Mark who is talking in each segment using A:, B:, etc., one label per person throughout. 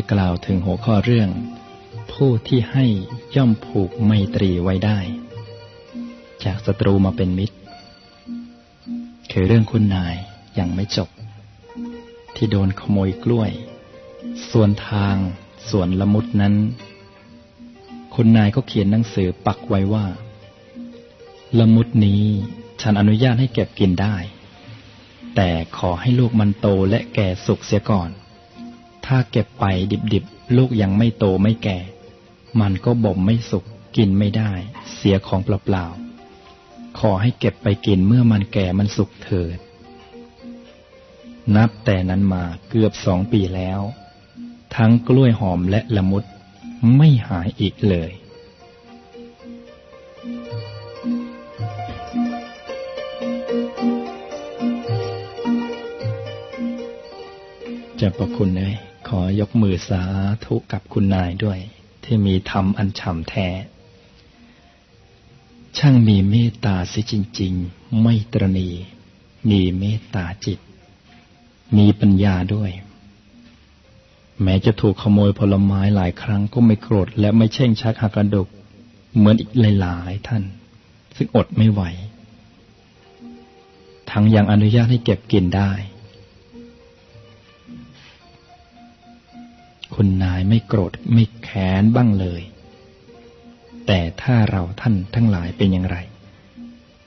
A: จะกล่าวถึงหัวข้อเรื่อง ผู้ที่ให้ย่อมผูกไมตรีไว้ได้ จากศัตรูมาเป็นมิตร คือเรื่องคุณนายยังไม่จบ ที่โดนขโมยกล้วย ส่วนทางส่วนละมุดนั้น คุณนายก็เขียนหนังสือปักไว้ว่า ละมุดนี้ฉันอนุญาตให้เก็บกินได้ แต่ขอให้ลูกมันโตและแก่สุกเสียก่อน ถ้าเก็บไปดิบๆ ลูกยังไม่โตไม่แก่ มันก็บ่มไม่สุกกินไม่ได้ เสียของเปล่าๆ ขอให้เก็บไปกินเมื่อมันแก่มันสุกเถิด นับแต่นั้นมาเกือบสองปีแล้ว ทั้งกล้วยหอมและละมุดไม่หายอีกเลยจะประคุณเลย ขอยกมือสาธุกับคุณนายด้วย ที่มีธรรมอันฉ่ำแท้ ช่างมีเมตตาสิจริง ๆ ไม่ตรณี มีเมตตาจิต มีปัญญาด้วย แม้จะถูกขโมยผลไม้หลายครั้งก็ไม่โกรธและไม่เช่งชักหักกระดกเหมือนอีกหลายๆท่าน ซึ่งอดไม่ไหว ทั้งยังอนุญาตให้เก็บกินได้ คุณนายไม่โกรธไม่แค้นบ้างเลย แต่ถ้าเราท่านทั้งหลายเป็นอย่างไร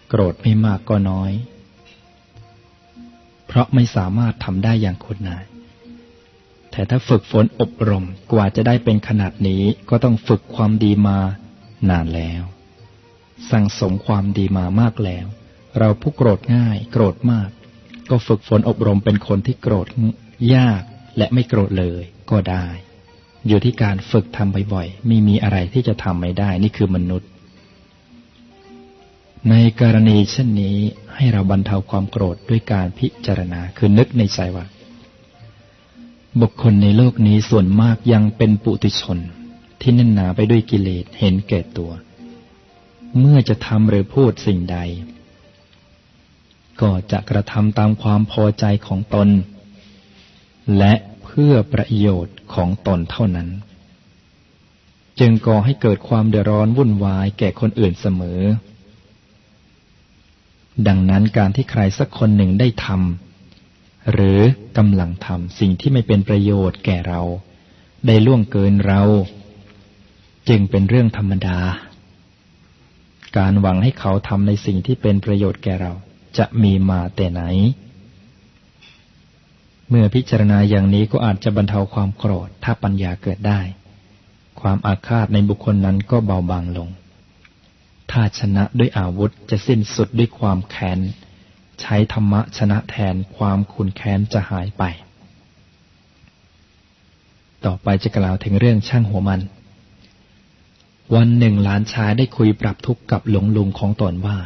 A: โกรธไม่มากก็น้อย เพราะไม่สามารถทำได้อย่างคุณนาย แต่ถ้าฝึกฝนอบรมกว่าจะได้เป็นขนาดนี้ก็ต้องฝึกความดีมานานแล้ว สั่งสมความดีมามากแล้ว เราผู้โกรธง่าย โกรธมาก ก็ฝึกฝนอบรมเป็นคนที่โกรธยาก และไม่โกรธเลยก็ได้ อยู่ที่การฝึกทำบ่อยๆไม่มีอะไรที่จะทำไม่ได้นี่คือมนุษย์ ในกรณีเช่นนี้ให้เราบรรเทาความโกรธด้วยการพิจารณาคือนึกในใจว่า บุคคลในโลกนี้ส่วนมากยังเป็นปุถุชน ที่แน่นหนาไปด้วยกิเลสเห็นแก่ตัว เมื่อจะทำหรือพูดสิ่งใด ก็จะกระทำตามความพอใจของตน และเพื่อประโยชน์ของตนเท่านั้น จึงก่อให้เกิดความเดือดร้อนวุ่นวายแก่คนอื่นเสมอ ดังนั้นการที่ใครสักคนหนึ่งได้ทำหรือกำลังทำสิ่งที่ไม่เป็นประโยชน์แก่เรา ได้ล่วงเกินเรา จึงเป็นเรื่องธรรมดา การหวังให้เขาทำในสิ่งที่เป็นประโยชน์แก่เราจะมีมาแต่ไหน เมื่อพิจารณาอย่างนี้ก็อาจจะบรรเทาความโกรธถ้าปัญญาเกิดได้ ความอาฆาตในบุคคลนั้นก็เบาบางลง ถ้าชนะด้วยอาวุธจะสิ้นสุดด้วยความแค้น ใช้ธรรมะชนะแทนความขุนแค้นจะหายไป ต่อไปจะกล่าวถึงเรื่องช่างหัวมัน วันหนึ่งหลานชายได้คุยปรับทุกข์กับหลวงลุงของตนว่า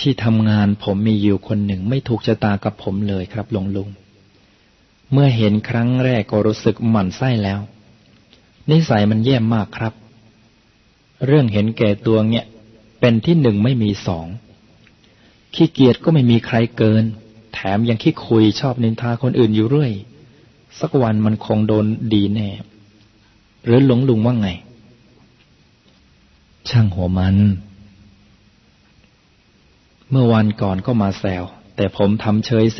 A: ที่ทำงานผมมีอยู่คนหนึ่งไม่ถูกชะตากับผมเลยครับหลวงลุง เมื่อเห็นครั้งแรกก็รู้สึกหมั่นไส้แล้ว นิสัยมันแย่มากครับ เรื่องเห็นแก่ตัวเนี่ย เป็นที่หนึ่งไม่มีสอง ขี้เกียจก็ไม่มีใครเกิน แถมยังขี้คุยชอบนินทาคนอื่นอยู่เรื่อย สักวันมันคงโดนดีแน่ หรือหลวงลุงว่าไง ช่างหัวมัน เมื่อวันก่อนก็มาแซวแต่ผมทำเฉยเส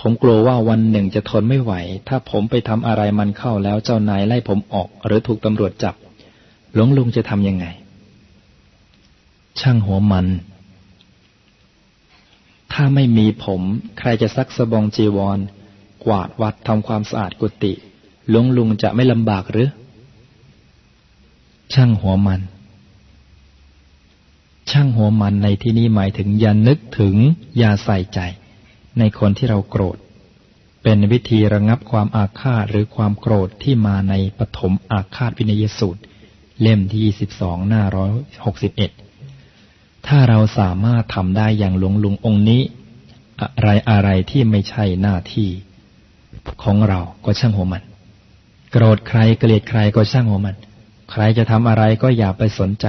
A: ผมกลัวว่าวันหนึ่งจะทนไม่ไหว ถ้าผมไปทำอะไรมันเข้าแล้วเจ้านายไล่ผมออก หรือถูกตำรวจจับ หลวงลุงจะทำยังไง ช่างหัวมัน ถ้าไม่มีผม ใครจะซักสบองจีวร กวาดวัดทำความสะอาดกุฏิหลวงลุงจะไม่ลำบากหรือ ช่างหัวมัน ช่างหัวมันในที่นี้หมายถึงอย่านึกถึงอย่าใส่ใจ ในคนที่เราโกรธ เป็นวิธีระงับความอาฆาตหรือความโกรธที่มาในปฐมอาฆาตวินัยสูตร เล่มที่ยี่สิบสองหน้าร้อยหกสิบเอ็ดถ้าเราสามารถทำได้อย่างหลวงลุงองค์นี้ อะไรอะไรที่ไม่ใช่หน้าที่ ของเราก็ช่างหัวมัน โกรธใครเกลียดใครก็ช่างหัวมัน ใครจะทำอะไรก็อย่าไปสนใจ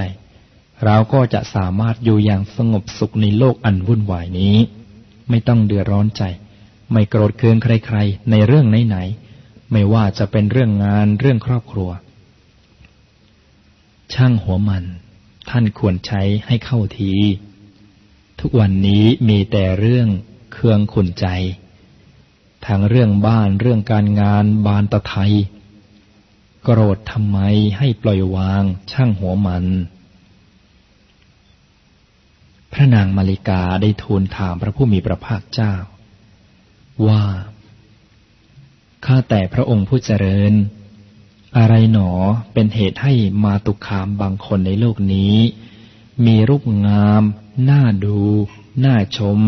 A: เราก็จะสามารถอยู่อย่างสงบสุขในโลกอันวุ่นวายนี้ ไม่ต้องเดือดร้อนใจ ไม่โกรธเคืองใครๆ ในเรื่องไหนๆไม่ว่าจะเป็นเรื่องงานเรื่องครอบครัว ช่างหัวมัน ท่านควรใช้ให้เข้าที ทุกวันนี้มีแต่เรื่องเครื่องขุนใจทางเรื่องบ้านเรื่องการงานบานตะไทยโกรธทำไมให้ปล่อยวางช่างหัวมัน พระนางมาริกาได้ทูลถามพระผู้มีพระภาคเจ้า ว่า ข้าแต่พระองค์ผู้เจริญ อะไรหนอเป็นเหตุให้มาตุคามบางคนในโลกนี้ มีรูปงามน่าดู น่าชม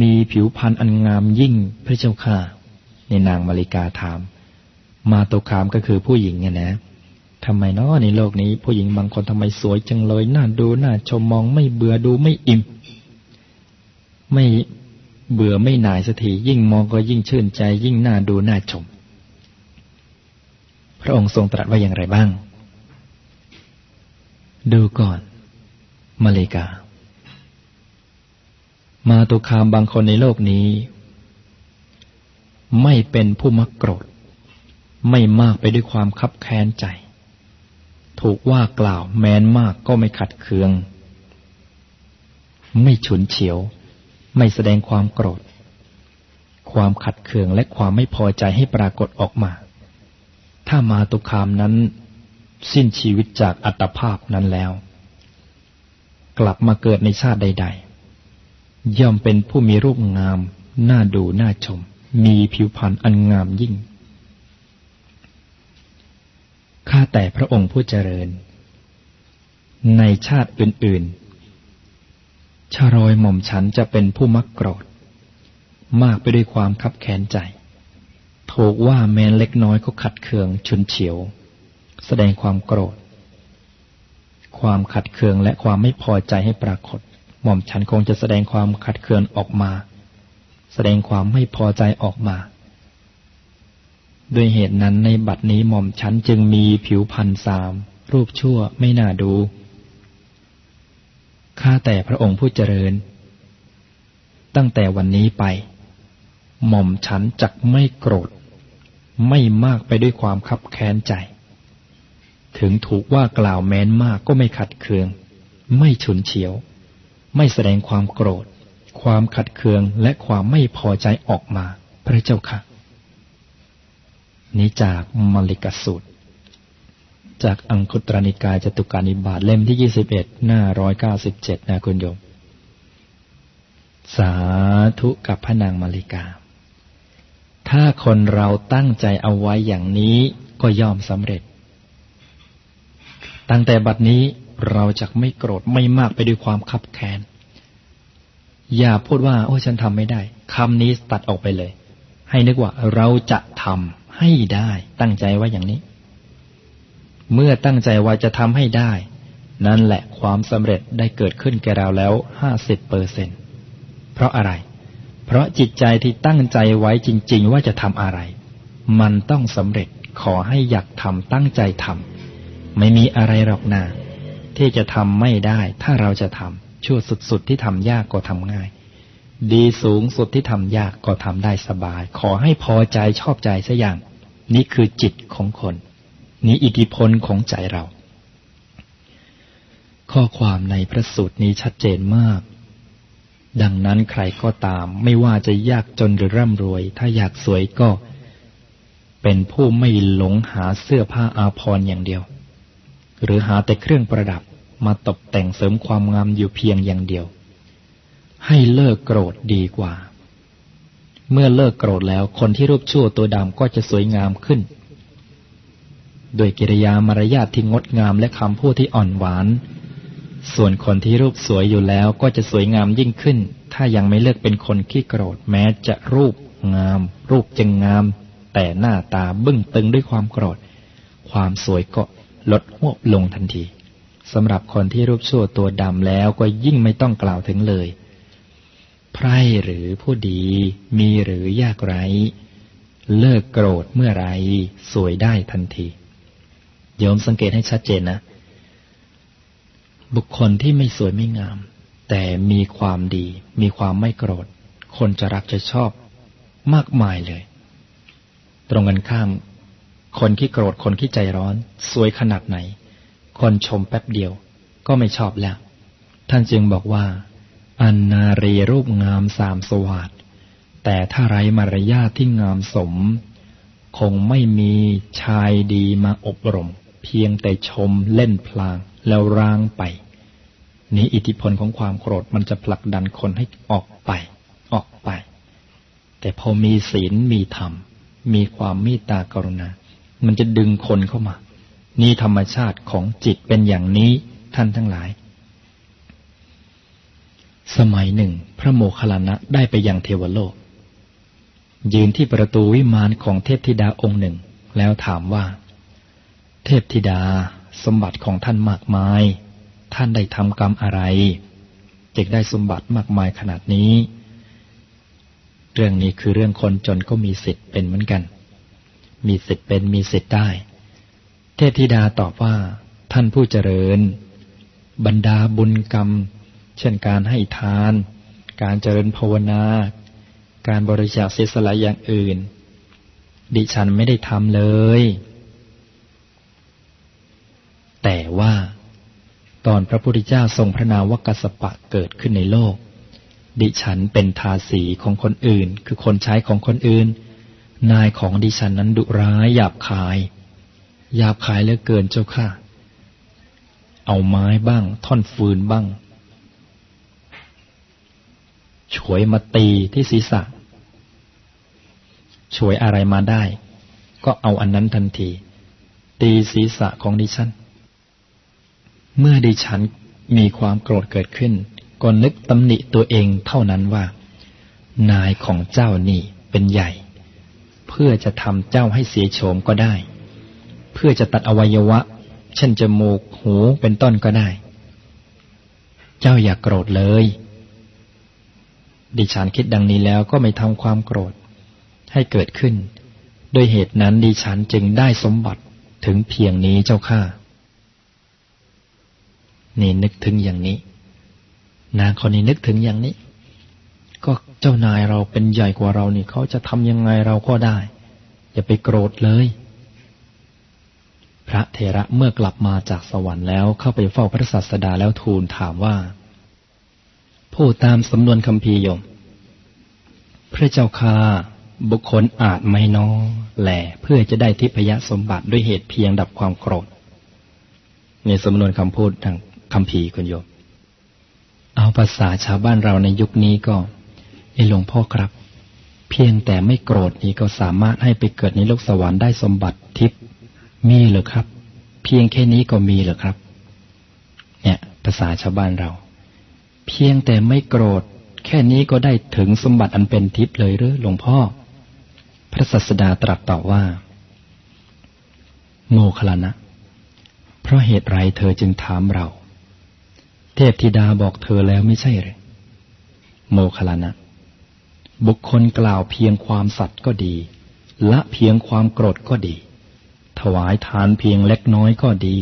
A: มีผิวพรรณอันงามยิ่งพระเจ้าค่ะ ในนางมาริกาถาม มาตุคามก็คือผู้หญิงไงนะ ทำไมเนาะในโลกนี้ ผู้หญิงบางคนทำไมสวยจังเลยน่าดูน่าชมมองไม่เบื่อดูไม่อิ่ม ไม่เบื่อไม่หน่ายสักทียิ่งมองก็ยิ่งชื่นใจ ยิ่งน่าดูน่าชม พระองค์ทรงตรัสว่าอย่างไรบ้าง ดูก่อนมาเลกา มาตุคามบางคนในโลกนี้ ไม่เป็นผู้มักโกรธ ไม่มากไปด้วยความคับแค้นใจ ถูกว่ากล่าวแม้นมากก็ไม่ขัดเคือง ไม่ฉุนเฉียว ไม่แสดงความโกรธ ความขัดเคืองและความไม่พอใจให้ปรากฏออกมา ถ้ามาตุคามนั้น สิ้นชีวิตจากอัตภาพนั้นแล้ว กลับมาเกิดในชาติใด ๆ ย่อมเป็นผู้มีรูปงาม น่าดูน่าชม มีผิวพรรณอันงามยิ่ง ข้าแต่พระองค์ผู้เจริญ ในชาติอื่นๆชารอยหม่อมฉันจะเป็นผู้มักโกรธ มากไปด้วยความคับแค้นใจ ถูกว่าแม้เล็กน้อยก็ขัดเคืองชุนเฉียว แสดงความโกรธ ความขัดเคืองและความไม่พอใจให้ปรากฏ หม่อมฉันคงจะแสดงความขัดเคืองออกมา แสดงความไม่พอใจออกมา ด้วยเหตุนั้นในบัดนี้หม่อมฉันจึงมีผิวพันสาม รูปชั่วไม่น่าดู ข้าแต่พระองค์ผู้เจริญ ตั้งแต่วันนี้ไป หม่อมฉันจักไม่โกรธ ไม่มากไปด้วยความคับแค้นใจ ถึงถูกว่ากล่าวแม้นมากก็ไม่ขัดเคือง ไม่ฉุนเฉียว ไม่แสดงความโกรธ ความขัดเคืองและความไม่พอใจออกมา พระเจ้าค่ะ นี้จากมลิกสูตร จากอังคุตรนิกายจตุการนิบาตเล่มที่ยี่สิบเอ็ดหน้าร้อยเก้าสิบเจ็ดนะคุณโยม สาธุกับพระนางมาริกา ถ้าคนเราตั้งใจเอาไว้อย่างนี้ก็ย่อมสำเร็จ ตั้งแต่บัดนี้เราจะไม่โกรธไม่มากไปด้วยความคับแค้น อย่าพูดว่า โอ้ฉันทำไม่ได้คำนี้ตัดออกไปเลย ให้นึกว่าเราจะทำ ให้ได้ตั้งใจไว้อย่างนี้ เมื่อตั้งใจว่าจะทำให้ได้ นั่นแหละความสำเร็จได้เกิดขึ้นแก่เราแล้วห้าสิบเปอร์เซ็นเพราะอะไร เพราะจิตใจที่ตั้งใจไว้จริง ๆ ว่าจะทำอะไร มันต้องสำเร็จขอให้อยากทำตั้งใจทำไม่มีอะไรหรอกนาที่จะทำไม่ได้ ถ้าเราจะทำชั่วสุดๆที่ทำยากก็ทำง่าย ดีสูงสุดที่ทำยากก็ทำได้สบาย ขอให้พอใจชอบใจสัอย่าง นี่คือจิตของคน นี้อิทธิพลของใจเรา ข้อความในพระสูตรนี้ชัดเจนมาก ดังนั้นใครก็ตาม ไม่ว่าจะยากจนหรือร่ำรวย ถ้าอยากสวยก็ เป็นผู้ไม่หลงหาเสื้อผ้าอาภรณ์อย่างเดียว หรือหาแต่เครื่องประดับมาตกแต่งเสริมความงามอยู่เพียงอย่างเดียว ให้เลิกโกรธดีกว่า เมื่อเลิกโกรธแล้วคนที่รูปชั่วตัวดำก็จะสวยงามขึ้น โดยกิริยามารยาทที่งดงามและคำพูดที่อ่อนหวาน ส่วนคนที่รูปสวยอยู่แล้วก็จะสวยงามยิ่งขึ้น ถ้ายังไม่เลิกเป็นคนขี้โกรธแม้จะรูปงาม รูปจึงงาม แต่หน้าตาบึ้งตึงด้วยความโกรธ ความสวยก็ลดหวบลงทันทีสำหรับคนที่รูปชั่วตัวดำแล้วก็ยิ่งไม่ต้องกล่าวถึงเลย ไพร่หรือผู้ดี มีหรือยากไร เลิกโกรธเมื่อไรสวยได้ทันที โยมสังเกตให้ชัดเจนนะ บุคคลที่ไม่สวยไม่งาม แต่มีความดี มีความไม่โกรธ คนจะรักจะชอบมากมายเลย ตรงกันข้าม คนที่โกรธคนที่ใจร้อน สวยขนาดไหน คนชมแป๊บเดียว ก็ไม่ชอบแล้ว ท่านจึงบอกว่า อันนารีรูปงามสามสวัสดแต่ถ้าไรมารยาทที่งามสม คงไม่มีชายดีมาอบรม เพียงแต่ชมเล่นพลางแล้วร้างไป นี้อิทธิพลของความโกรธมันจะผลักดันคนให้ออกไป ออกไป แต่พอมีศีลมีธรรม มีความเมตตากรุณา มันจะดึงคนเข้ามา นี่ธรรมชาติของจิตเป็นอย่างนี้ท่านทั้งหลาย สมัยหนึ่ง พระโมคคัลลานะได้ไปยังเทวโลก ยืนที่ประตูวิมานของเทพธิดาองค์หนึ่ง แล้วถามว่า เทพธิดาสมบัติของท่านมากมาย ท่านได้ทำกรรมอะไรจึงได้สมบัติมากมายขนาดนี้ เรื่องนี้คือเรื่องคนจนก็มีสิทธิ์เป็นเหมือนกัน มีสิทธิ์เป็นมีสิทธิ์ได้ เทพธิดาตอบว่า ท่านผู้เจริญ บรรดาบุญกรรม เช่นการให้ทาน การเจริญภาวนา การบริจาคเสียสละอย่างอื่น ดิฉันไม่ได้ทำเลย แต่ว่า ตอนพระพุทธเจ้าทรงพระนามวกัสปะเกิดขึ้นในโลก ดิฉันเป็นทาสีของคนอื่น คือคนใช้ของคนอื่น นายของดิฉันนั้นดุร้ายหยาบคายหยาบคายเหลือเกินเจ้าค่ะ เอาไม้บ้าง ท่อนฟืนบ้าง ฉวยมาตีที่ศีรษะฉวยอะไรมาได้ ก็เอาอันนั้นทันที ตีศีรษะของดิฉัน เมื่อดิฉันมีความโกรธเกิดขึ้น ก็นึกตำหนิตัวเองเท่านั้นว่า นายของเจ้านี่เป็นใหญ่ เพื่อจะทำเจ้าให้เสียโฉมก็ได้ เพื่อจะตัดอวัยวะ เช่นจมูกหูเป็นต้นก็ได้ เจ้าอย่ากโกรธเลย ดิฉันคิดดังนี้แล้วก็ไม่ทำความโกรธ ให้เกิดขึ้น โดยเหตุนั้นดิฉันจึงได้สมบัติถึงเพียงนี้เจ้าข้านี่นึกถึงอย่างนี้ นางคนนี้นึกถึงอย่างนี้ ก็เจ้านายเราเป็นใหญ่กว่าเรานี่เขาจะทำยังไงเราก็ได้ อย่าไปโกรธเลย พระเทระเมื่อกลับมาจากสวรรค์แล้วเข้าไปเฝ้าพระศาสดาแล้วทูลถามว่า ผู้ตามสำนวนคำพียม พระเจ้าค่าบุคคลอาจไม่น้อแหล่เพื่อจะได้ทิพยสมบัติด้วยเหตุเพียงดับความโกรธ ในสำนวนคำพูดทางคำพีคุณโยม เอาภาษาชาวบ้านเราในยุคนี้ก็ไอหลวงพ่อครับ เพียงแต่ไม่โกรธนี้ก็สามารถให้ไปเกิดในโลกสวรรค์ได้สมบัติทิพย์มีเหรอครับ เพียงแค่นี้ก็มีเหรอครับ เนี่ย ภาษาชาวบ้านเรา เพียงแต่ไม่โกรธ แค่นี้ก็ได้ถึงสมบัติอันเป็นทิพย์เลยหรือหลวงพ่อ พระสัสดาตรัสตอบว่า โมคลานะ เพราะเหตุไรเธอจึงถามเรา เทพธิดาบอกเธอแล้วไม่ใช่หรือโมคลานะ บุคคลกล่าวเพียงความสัตย์ก็ดี ละเพียงความโกรธก็ดี ถวายทานเพียงเล็กน้อยก็ดี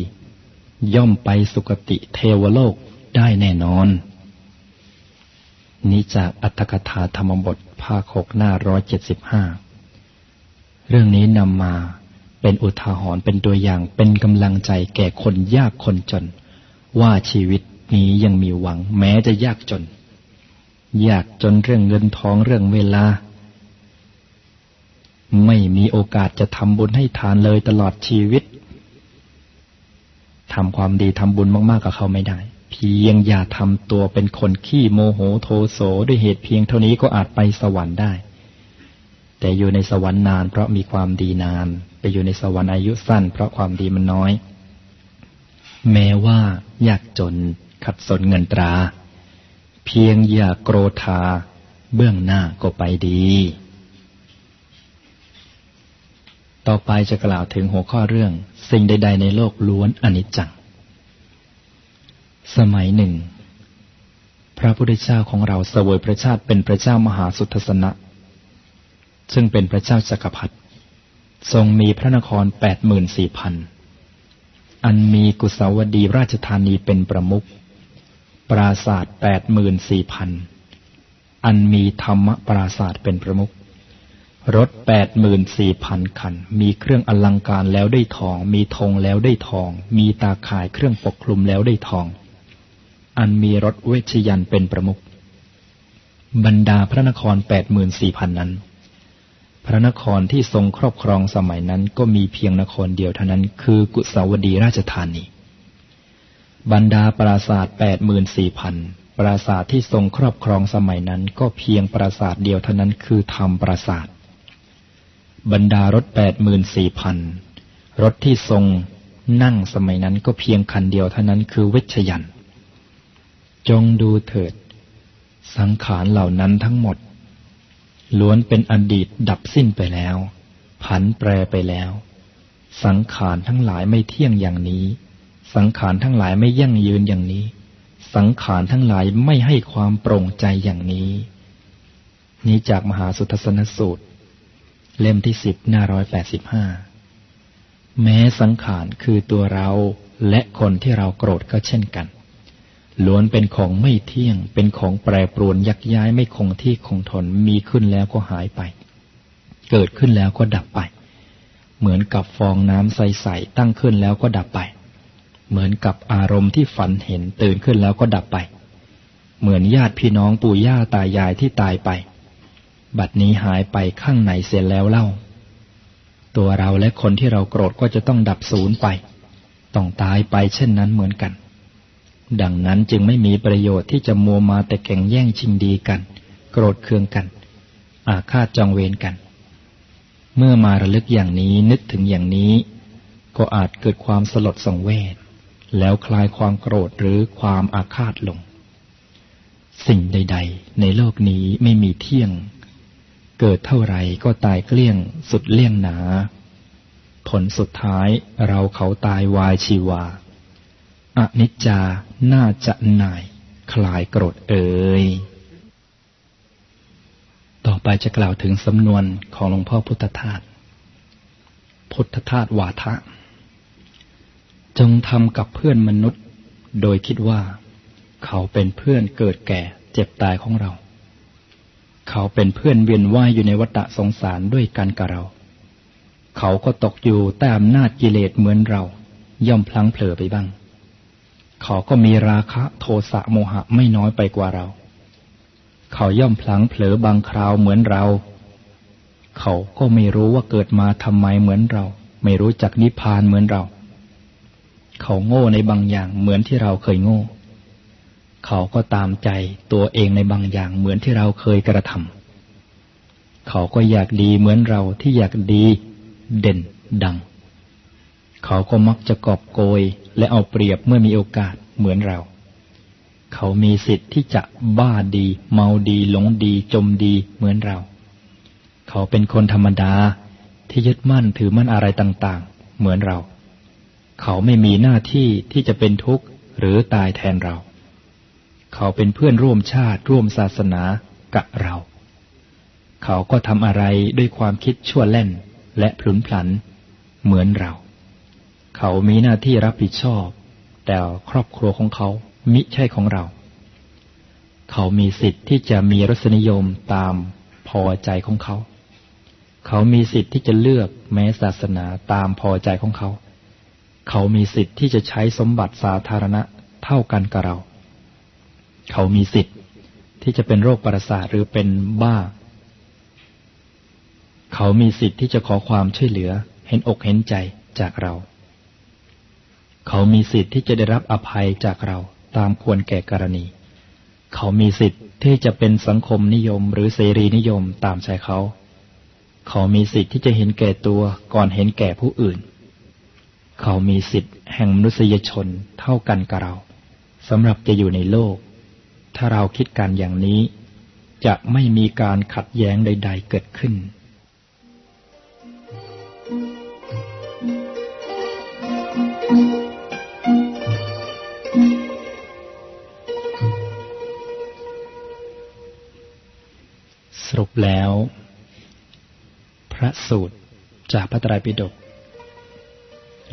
A: ย่อมไปสุคติเทวโลกได้แน่นอน นี้จากอัตถกถาธรรมบทภาคหกหน้าร้อยเจ็ดสิบห้าเรื่องนี้นำมาเป็นอุทาหรณ์เป็นตัวอย่างเป็นกำลังใจแก่คนยากคนจน ว่าชีวิตนี้ยังมีหวัง แม้จะยากจน ยากจนเรื่องเงินทองเรื่องเวลา ไม่มีโอกาสจะทำบุญให้ทานเลยตลอดชีวิตทำความดีทำบุญมาก ๆกับเขาไม่ได้ เพียงอย่าทำตัวเป็นคนขี้โมโหโทโสด้วยเหตุเพียงเท่านี้ก็อาจไปสวรรค์ได้ แต่อยู่ในสวรรค์นานเพราะมีความดีนาน ไปอยู่ในสวรรค์อายุสั้น เพราะความดีมันน้อย แม้ว่ายากจนขัดสนเงินตรา เพียงอย่าโกรธา เบื้องหน้าก็ไปดี ต่อไปจะกล่าวถึงหัวข้อเรื่อง สิ่งใด ๆ ในโลกล้วนอนิจจัง สมัยหนึ่ง พระพุทธเจ้าของเราเสวยพระชาติเป็นพระเจ้ามหาสุทสนะ ซึ่งเป็นพระเจ้าจักรพรรดิทรงมีพระนครแปดหมื่นสี่พันอันมีกุสาวดีราชธานีเป็นประมุขปราศาสตร์แปดหมื่นสี่พันอันมีธรรมปราศาสตร์เป็นประมุขรถแปดหมื่นสี่พันคัน มีเครื่องอลังการแล้วได้ทอง มีธงแล้วได้ทอง มีตาข่ายเครื่องปกคลุมแล้วได้ทอง อันมีรถเวชยันเป็นประมุขบรรดาพระนครแปดหมื่นสี่พันนั้น พระนครที่ทรงครอบครองสมัยนั้นก็มีเพียงนครเดียวเท่านั้น คือกุสาวดีราชธานี บรรดาปราสาทแปดหมื่นสี่พันปราสาทที่ทรงครอบครองสมัยนั้น ก็เพียงปราสาทเดียวเท่านั้นคือธรรมปราสาท บรรดารถแปดหมื่นสี่พันรถที่ทรงนั่งสมัยนั้นก็เพียงคันเดียวเท่านั้นคือเวชยัน จงดูเถิด สังขารเหล่านั้นทั้งหมด ล้วนเป็นอดีตดับสิ้นไปแล้ว ผันแปรไปแล้ว สังขารทั้งหลายไม่เที่ยงอย่างนี้ สังขารทั้งหลายไม่ยั่งยืนอย่างนี้ สังขารทั้งหลายไม่ให้ความโปร่งใจอย่างนี้ นี้จากมหาสุทธสนสูตร เล่มที่สิบหน้าร้อยแปดสิบห้าแม้สังขารคือตัวเราและคนที่เราโกรธก็เช่นกัน ล้วนเป็นของไม่เที่ยง เป็นของแปรปรวนยักย้ายไม่คงที่คงทนมีขึ้นแล้วก็หายไป เกิดขึ้นแล้วก็ดับไป เหมือนกับฟองน้ำใสๆตั้งขึ้นแล้วก็ดับไป เหมือนกับอารมณ์ที่ฝันเห็นตื่นขึ้นแล้วก็ดับไป เหมือนญาติพี่น้องปู่ย่าตายายที่ตายไป บัดนี้หายไปข้างในเสียแล้วเล่า ตัวเราและคนที่เราโกรธก็จะต้องดับศูนย์ไป ต้องตายไปเช่นนั้นเหมือนกัน ดังนั้นจึงไม่มีประโยชน์ที่จะมัวมาแต่แข่งแย่งชิงดีกัน โกรธเคืองกัน อาฆาตจองเวรกัน เมื่อมาระลึกอย่างนี้นึกถึงอย่างนี้ ก็อาจเกิดความสลดสังเวชแล้วคลายความโกรธหรือความอาฆาตลง สิ่งใด ๆ ในโลกนี้ไม่มีเที่ยง เกิดเท่าไรก็ตายเกลี้ยง สุดเลี่ยงหนา ผลสุดท้ายเราเขาตายวายชีวา อนิจจา น่าจะหน่าย คลายโกรธเอ่ย ต่อไปจะกล่าวถึงสำนวนของหลวงพ่อพุทธทาส พุทธทาสวาทะ จงทำกับเพื่อนมนุษย์ โดยคิดว่า เขาเป็นเพื่อนเกิดแก่เจ็บตายของเรา เขาเป็นเพื่อนเวียนว่ายอยู่ในวัฏสงสารด้วยกันกับเรา เขาก็ตกอยู่ต้อำนาจกิเลสเหมือนเรา ย่อมพลังเผลอไปบ้าง เขาก็มีราคะโทสะโมหะไม่น้อยไปกว่าเรา เขาย่อมพลังเผลอบางคราวเหมือนเรา เขาก็ไม่รู้ว่าเกิดมาทำไมเหมือนเรา ไม่รู้จักนิพพานเหมือนเรา เขาโง่ในบางอย่างเหมือนที่เราเคยโง่ เขาก็ตามใจตัวเองในบางอย่างเหมือนที่เราเคยกระทำเขาก็อยากดีเหมือนเราที่อยากดี เด่นดัง เขาก็มักจะกอบโกย และเอาเปรียบเมื่อมีโอกาสเหมือนเรา เขามีสิทธิ์ที่จะบ้าดี เมาดี หลงดี จมดีเหมือนเรา เขาเป็นคนธรรมดาที่ยึดมั่นถือมั่นอะไรต่างๆ เหมือนเรา เขาไม่มีหน้าที่ที่จะเป็นทุกข์หรือตายแทนเรา เขาเป็นเพื่อนร่วมชาติร่วมศาสนากับเรา เขาก็ทำอะไรด้วยความคิดชั่วเล่นและพลุนพลันเหมือนเรา เขามีหน้าที่รับผิดชอบ แต่ครอบครัวของเขามิใช่ของเรา เขามีสิทธิ์ที่จะมีรสนิยมตามพอใจของเขา เขามีสิทธิ์ที่จะเลือกแม้ศาสนาตามพอใจของเขา เขามีสิทธิ์ที่จะใช้สมบัติสาธารณะเท่ากันกับเรา เขามีสิทธิ์ที่จะเป็นโรคประสาทหรือเป็นบ้า เขามีสิทธิ์ที่จะขอความช่วยเหลือ เห็นอกเห็นใจจากเรา เขามีสิทธิ์ที่จะได้รับอภัยจากเราตามควรแก่กรณี เขามีสิทธิ์ที่จะเป็นสังคมนิยมหรือเสรีนิยมตามใจเขา เขามีสิทธิ์ที่จะเห็นแก่ตัวก่อนเห็นแก่ผู้อื่น เขามีสิทธิ์แห่งมนุษยชนเท่ากันกับเราสำหรับจะอยู่ในโลก ถ้าเราคิดการอย่างนี้ จะไม่มีการขัดแย้งใด ๆ เกิดขึ้น สรุปแล้ว พระสูตรจากพระไตรปิฎก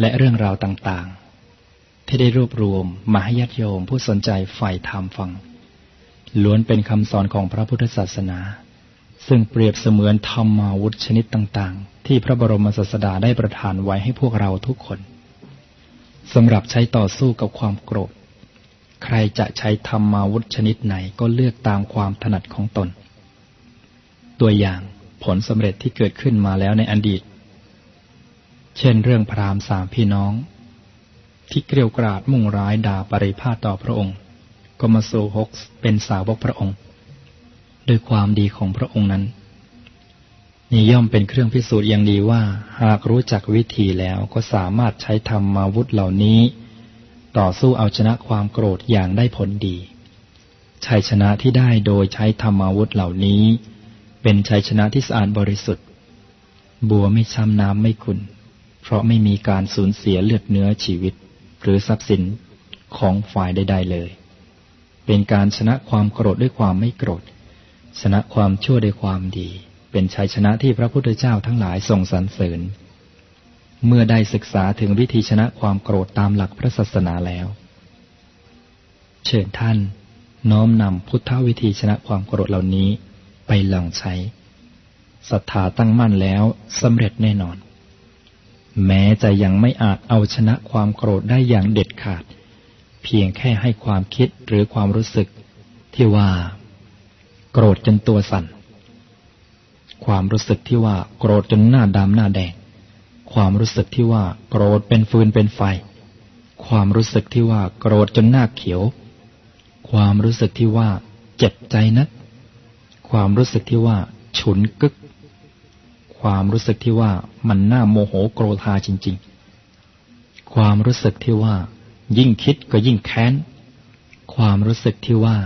A: และเรื่องราวต่างๆ ที่ได้รวบรวมมาให้ญาติโยมผู้สนใจใฝ่ธรรมฟัง ล้วนเป็นคำสอนของพระพุทธศาสนา ซึ่งเปรียบเสมือนธรรมาวุธชนิดต่างๆ ที่พระบรมศาสดาได้ประทานไว้ให้พวกเราทุกคนสำหรับใช้ต่อสู้กับความโกรธ ใครจะใช้ธรรมาวุธชนิดไหนก็เลือกตามความถนัดของตน ตัวอย่างผลสำเร็จที่เกิดขึ้นมาแล้วในอดีต เช่นเรื่องพราหมณ์สามพี่น้อง ที่เกลียวกราดมุ่งร้ายด่าปริพาต่อพระองค์ ก็มาสู่ฮกเป็นสาวกพระองค์ ด้วยความดีของพระองค์นั้นนี่ย่อมเป็นเครื่องพิสูจน์อย่างดีว่า หากรู้จักวิธีแล้วก็สามารถใช้ธรรมาวุธเหล่านี้ ต่อสู้เอาชนะความโกรธอย่างได้ผลดี ชัยชนะที่ได้โดยใช้ธรรมาวุธเหล่านี้ เป็นชัยชนะที่สะอาดบริสุทธิ์ บัวไม่ช้ำน้ำไม่ขุนเพราะไม่มีการสูญเสียเลือดเนื้อชีวิต หรือทรัพย์สินของฝ่ายใด ๆเลย เป็นการชนะความโกรธด้วยความไม่โกรธ ชนะความชั่วด้วยความดี เป็นชัยชนะที่พระพุทธเจ้าทั้งหลายทรงสรรเสริญ เมื่อได้ศึกษาถึงวิธีชนะความโกรธตามหลักพระศาสนาแล้ว เชิญท่าน น้อมนำพุทธวิธีชนะความโกรธเหล่านี้ ไปลองใช้ศรัทธาตั้งมั่นแล้วสำเร็จแน่นอน แม้จะยังไม่อาจเอาชนะความโกรธได้อย่างเด็ดขาด เพียงแค่ให้ความคิดหรือความรู้สึก ที่ว่า โกรธจนตัวสั่น ความรู้สึกที่ว่าโกรธจนหน้าดำหน้าแดง ความรู้สึกที่ว่าโกรธเป็นฟืนเป็นไฟ ความรู้สึกที่ว่าโกรธจนหน้าเขียว ความรู้สึกที่ว่า เจ็บใจนัก ความรู้สึกที่ว่า ฉุนกึก ความรู้สึกที่ว่ามันน่าโมโหโกรธาจริง ๆ ความรู้สึกที่ว่า ยิ่งคิดก็ยิ่งแค้น ความรู้สึกที่ว่า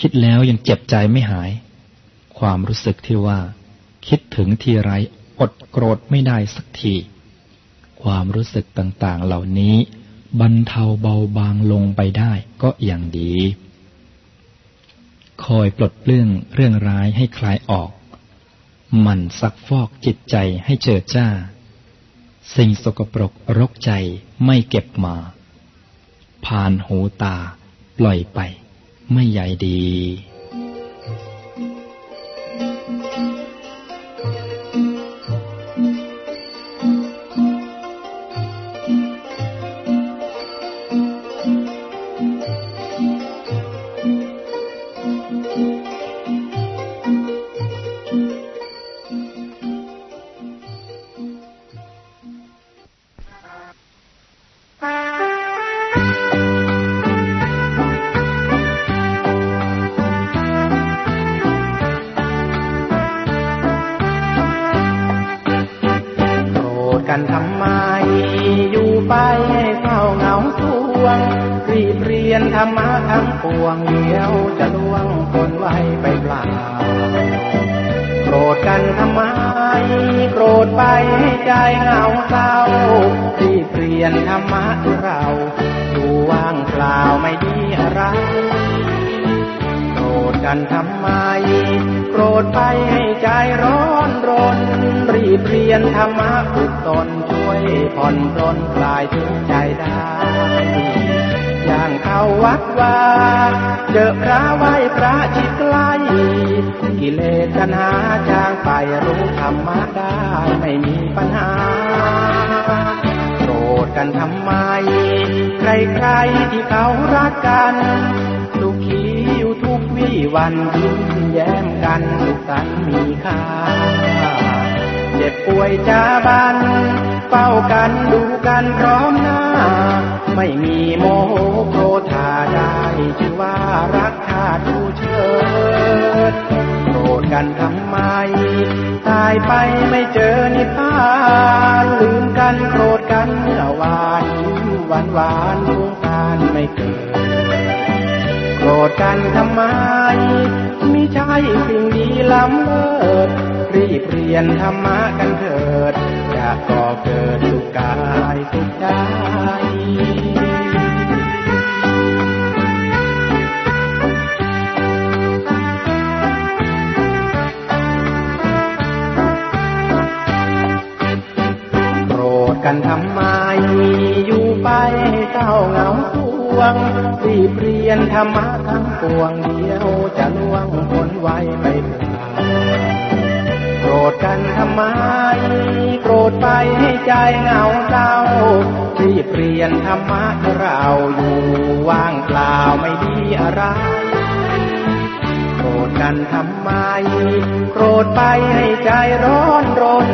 A: คิดแล้วยังเจ็บใจไม่หาย ความรู้สึกที่ว่า คิดถึงทีไรอดโกรธไม่ได้สักที ความรู้สึกต่างๆเหล่านี้ บรรเทาเบาบางลงไปได้ก็อย่างดี คอยปลดเปลื้องเรื่องร้ายให้คลายออกมันซักฟอกจิตใจให้เจิดจ้า สิ่งสกปรกรกใจไม่เก็บมา ผ่านหูตาปล่อยไปไม่ใหญ่ดี
B: ยิ้มแย้มกันสุขสันมีค่า เจ็บป่วยจ ธกันทำไมมิใช่สิ่งดีล้ำเลิศรีบเรียนธรรมะกันเถิด จะก่อเกิดสุขกายสุขใจโกรธกันทำไมอยู่ไปเศร้าเหงา วงรีบเปลี่ยนธรรมะทั้งปวงเดียวจะล่วงผลไวไปเถิดโกรธกันทำไม โกรธไปให้ใจเหงาเศร้ารีบเปลี่ยนธรรมะเราอยู่ว่างเปล่าไม่มีอะไรโกรธกันทำไม โกรธไปให้ใจร้อนรน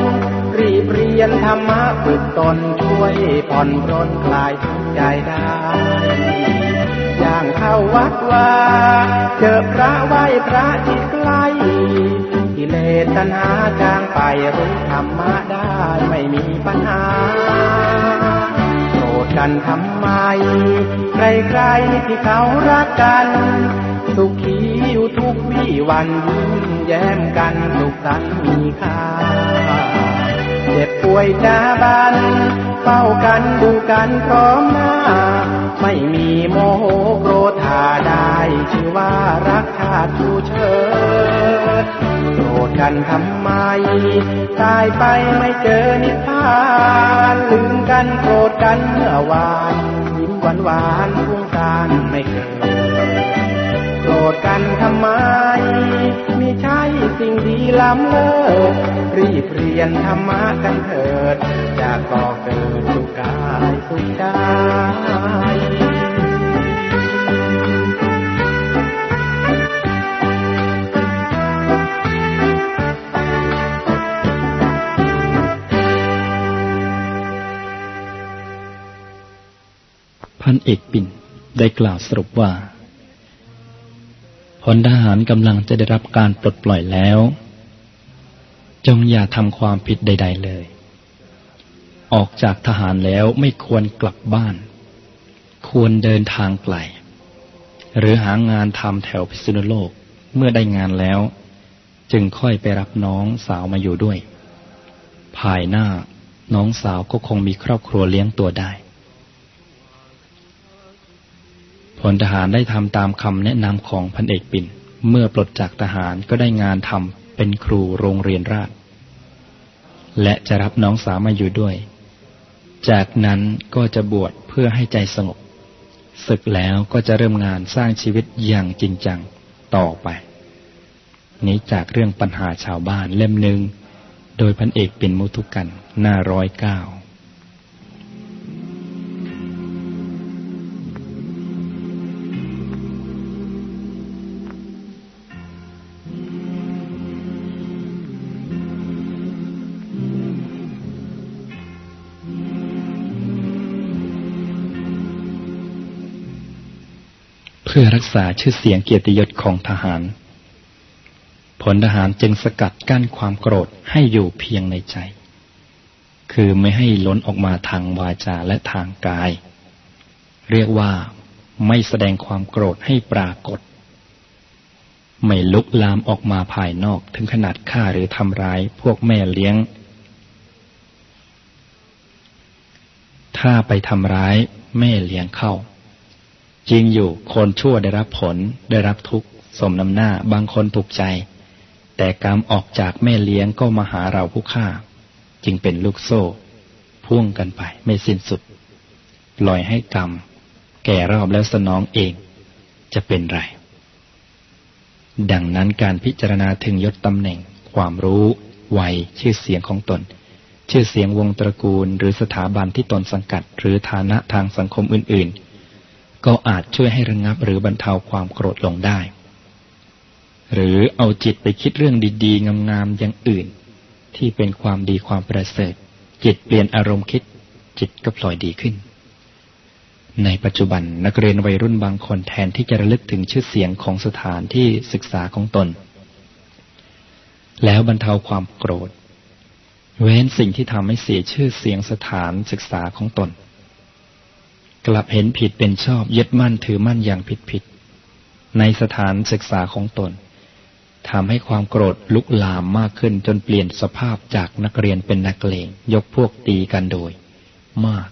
B: รีบเรียนธรรมะฝึกตนช่วยผ่อนปรนคลายทุกข์ใจได้อย่างเข้าวัดว่า เจอพระไหว้พระที่ใกล้กิเลสตัณหาจางไปรู้ธรรมะได้ไม่มีปัญหาโกรธกันทำไม ใครๆที่เขารักกัน สุขีอยู่ทุกวี่วันยิ้มแย้มกันสุขสันต์มีค่า เจ็บป่วยจาบันเฝ้ากันดูกันพร้อมหน้า ไม่มีโมโหโกรธาได้ชื่อว่ารักชาติชูเชิดโกรธกันทำไม ตายไปไม่เจอนิพพานลืมกันโกรธกันเมื่อวานยิ้มหวานหวานพุ่งการไม่เกิดโกรธกันทำไม สิ่งดีล้ำเลิศรีบเรียนธรรมะกันเถิดจากก่อเกิดสุขกายสุขใจ
A: พันเอกปิ่นได้กล่าวสรุปว่า พลทหารกำลังจะได้รับการปลดปล่อยแล้ว จงอย่าทำความผิดใด ๆเลย ออกจากทหารแล้วไม่ควรกลับบ้าน ควรเดินทางไกล หรือหางานทำแถวพิษณุโลกเมื่อได้งานแล้ว จึงค่อยไปรับน้องสาวมาอยู่ด้วย ภายหน้าน้องสาวก็คงมีครอบครัวเลี้ยงตัวได้ พลทหารได้ทำตามคำแนะนำของพันเอกปิ่น เมื่อปลดจากทหารก็ได้งานทำเป็นครูโรงเรียนราช และจะรับน้องสาวมาอยู่ด้วย จากนั้นก็จะบวชเพื่อให้ใจสงบศึกแล้วก็จะเริ่มงานสร้างชีวิตอย่างจริงจังต่อไป นี้จากเรื่องปัญหาชาวบ้านเล่มหนึ่งโดยพันเอกปิ่นมุทุกันหน้าร้อยเก้า พื่อรักษาชื่อเสียงเกียรติยศของทหาร ผลทหารจึงสกัดกั้นความโกรธให้อยู่เพียงในใจ คือไม่ให้ล้นออกมาทางวาจาและทางกาย เรียกว่าไม่แสดงความโกรธให้ปรากฏ ไม่ลุกลามออกมาภายนอกถึงขนาดฆ่าหรือทำร้ายพวกแม่เลี้ยง ถ้าไปทำร้ายแม่เลี้ยงเข้า จริงอยู่คนชั่วได้รับผลได้รับทุกข์สมน้ำหน้าบางคนถูกใจ แต่กรรมออกจากแม่เลี้ยงก็มาหาเราผู้ฆ่า จึงเป็นลูกโซ่ พ่วงกันไปไม่สิ้นสุด ปล่อยให้กรรม แก่รอบแล้วสนองเอง จะเป็นไร ดังนั้นการพิจารณาถึงยศตำแหน่ง ความรู้วัยชื่อเสียงของตน ชื่อเสียงวงตระกูลหรือสถาบันที่ตนสังกัด หรือฐานะทางสังคมอื่นๆ ก็อาจช่วยให้ระงงับหรือบรรเทาความโกรธลงได้ หรือเอาจิตไปคิดเรื่องดีๆ งามๆอย่างอื่น ที่เป็นความดีความประเสริฐ จิตเปลี่ยนอารมณ์คิด จิตก็ปล่อยดีขึ้น ในปัจจุบันนักเรียนวัยรุ่นบางคนแทนที่จะระลึกถึงชื่อเสียงของสถานที่ศึกษาของตน แล้วบรรเทาความโกรธ เว้นสิ่งที่ทำให้เสียชื่อเสียงสถานศึกษาของตน กลับเห็นผิดเป็นชอบ ยึดมั่นถือมั่นอย่างผิดผิดๆในสถานศึกษาของตนทำให้ความโกรธลุกลามมากขึ้นจนเปลี่ยนสภาพจากนักเรียนเป็นนักเลงยกพวกตีกันโดย มาก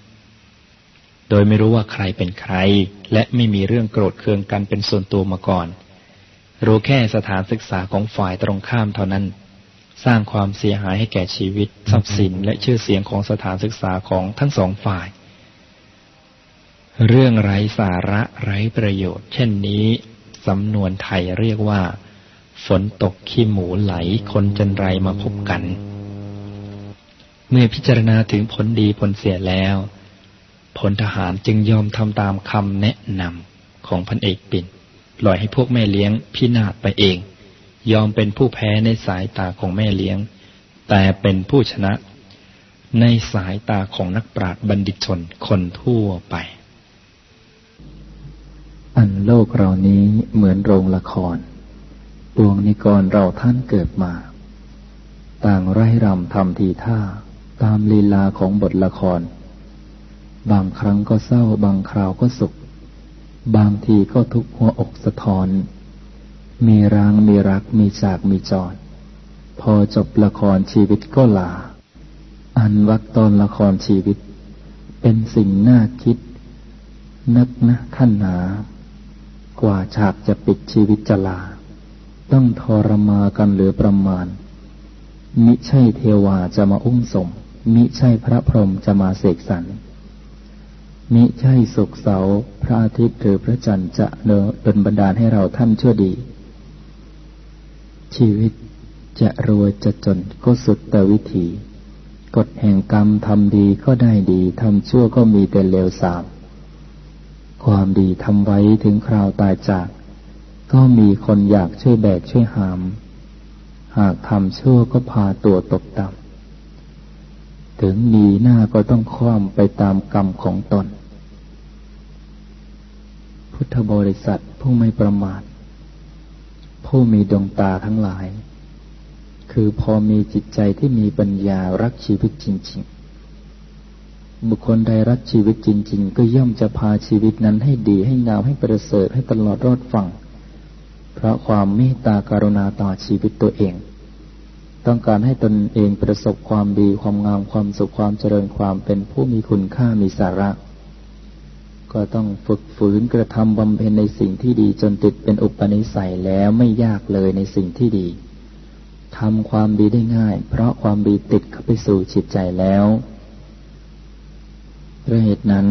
A: โดยไม่รู้ว่าใครเป็นใคร และไม่มีเรื่องโกรธเคืองกันเป็นส่วนตัวมาก่อน รู้แค่สถานศึกษาของฝ่ายตรงข้ามเท่านั้น สร้างความเสียหายให้แก่ชีวิต ทรัพย์สินและชื่อเสียงของสถานศึกษาของทั้งสองฝ่าย เรื่องไร้สาระไร้ประโยชน์ เช่นนี้สำนวนไทยเรียกว่า ฝนตกขี้หมูไหลคนจันไรมาพบกัน
C: เมื่อพิจารณาถึงผลดีผลเสียแล้วพลทหารจึงยอมทำตามคำแนะนำของพันเอกปิ่นปล่อยให้พวกแม่เลี้ยงพินาศไปเอง ยอมเป็นผู้แพ้ในสายตาของแม่เลี้ยง แต่เป็นผู้ชนะ ในสายตาของนักปราชญ์บัณฑิตชนคนทั่วไป
A: อันโลกเรานี้เหมือนโรงละครดวงนิกรเราท่านเกิดมา ต่างไร้รำทำทีท่า ตามลีลาของบทละคร บางครั้งก็เศร้าบางคราวก็สุข บางทีก็ทุกหัวอกสะท้อน มีรางมีรักมีจากมีจร พอจบละครชีวิตก็ลา อันวักตอนละครชีวิต เป็นสิ่งน่าคิด นักนะท่านหนา กว่าฉากจะปิดชีวิตจะลา ต้องทรมากันเหลือประมาณ มิใช่เทวาจะมาอุ้มสม มิใช่พระพรหมจะมาเสกสรรมิใช่สุกเสาพระอาทิตย์หรือพระจันทร์จะเนดนบันดาลให้เราท่านชั่วดี ชีวิตจะรวยจะจนก็สุดแต่วิธีกฎแห่งกรรมทำดีก็ได้ดีทำชั่วก็มีแต่เลวสาม ความดีทำไว้ถึงคราวตายจาก ก็มีคนอยากช่วยแบกช่วยหาม หากทำชั่วก็พาตัวตกต่ำถึงมีหน้าก็ต้องคว่ำไปตามกรรมของตน พุทธบริษัทผู้ไม่ประมาท ผู้มีดวงตาทั้งหลาย คือพอมีจิตใจที่มีปัญญารักชีวิตจริง ๆ บุคคลใดรักชีวิตจริง ๆ ก็ย่อมจะพาชีวิตนั้นให้ดีให้งามให้ประเสริฐให้ตลอดรอดฝั่ง เพราะความเมตตากรุณาต่อชีวิตตัวเอง ต้องการให้ตนเองประสบความดีความงามความสุขความเจริญความเป็นผู้มีคุณค่ามีสาระ ก็ต้องฝึกฝืนกระทำบำเพ็ญในสิ่งที่ดีจนติดเป็นอุปนิสัยแล้วไม่ยากเลยในสิ่งที่ดีทำความดีได้ง่าย เพราะความดีติดเข้าไปสู่จิตใจแล้ว เพราะเหตุนั้น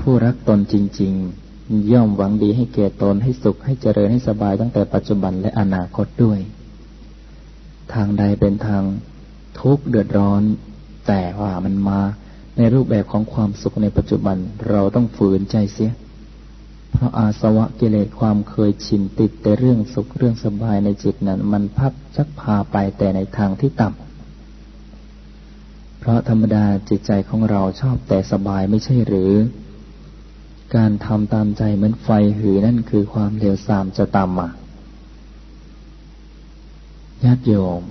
A: ผู้รักตนจริง ๆ ย่อมหวังดีให้เกียรตนให้สุขให้เจริญให้สบายตั้งแต่ปัจจุบันและอนาคตด้วย ทางใดเป็นทางทุกข์เดือดร้อน แต่ว่ามันมาในรูปแบบของความสุขในปัจจุบันเราต้องฝืนใจเสีย เพราะอาสวะกิเลสความเคยชินติดแต่เรื่องสุขเรื่องสบายในจิตนั้น มันพับชักพาไปแต่ในทางที่ต่ำ เพราะธรรมดาจิตใจของเราชอบแต่สบายไม่ใช่หรือ การทำตามใจเหมือนไฟหือนั่นคือความเลวทรามจะตามมาญาติโยม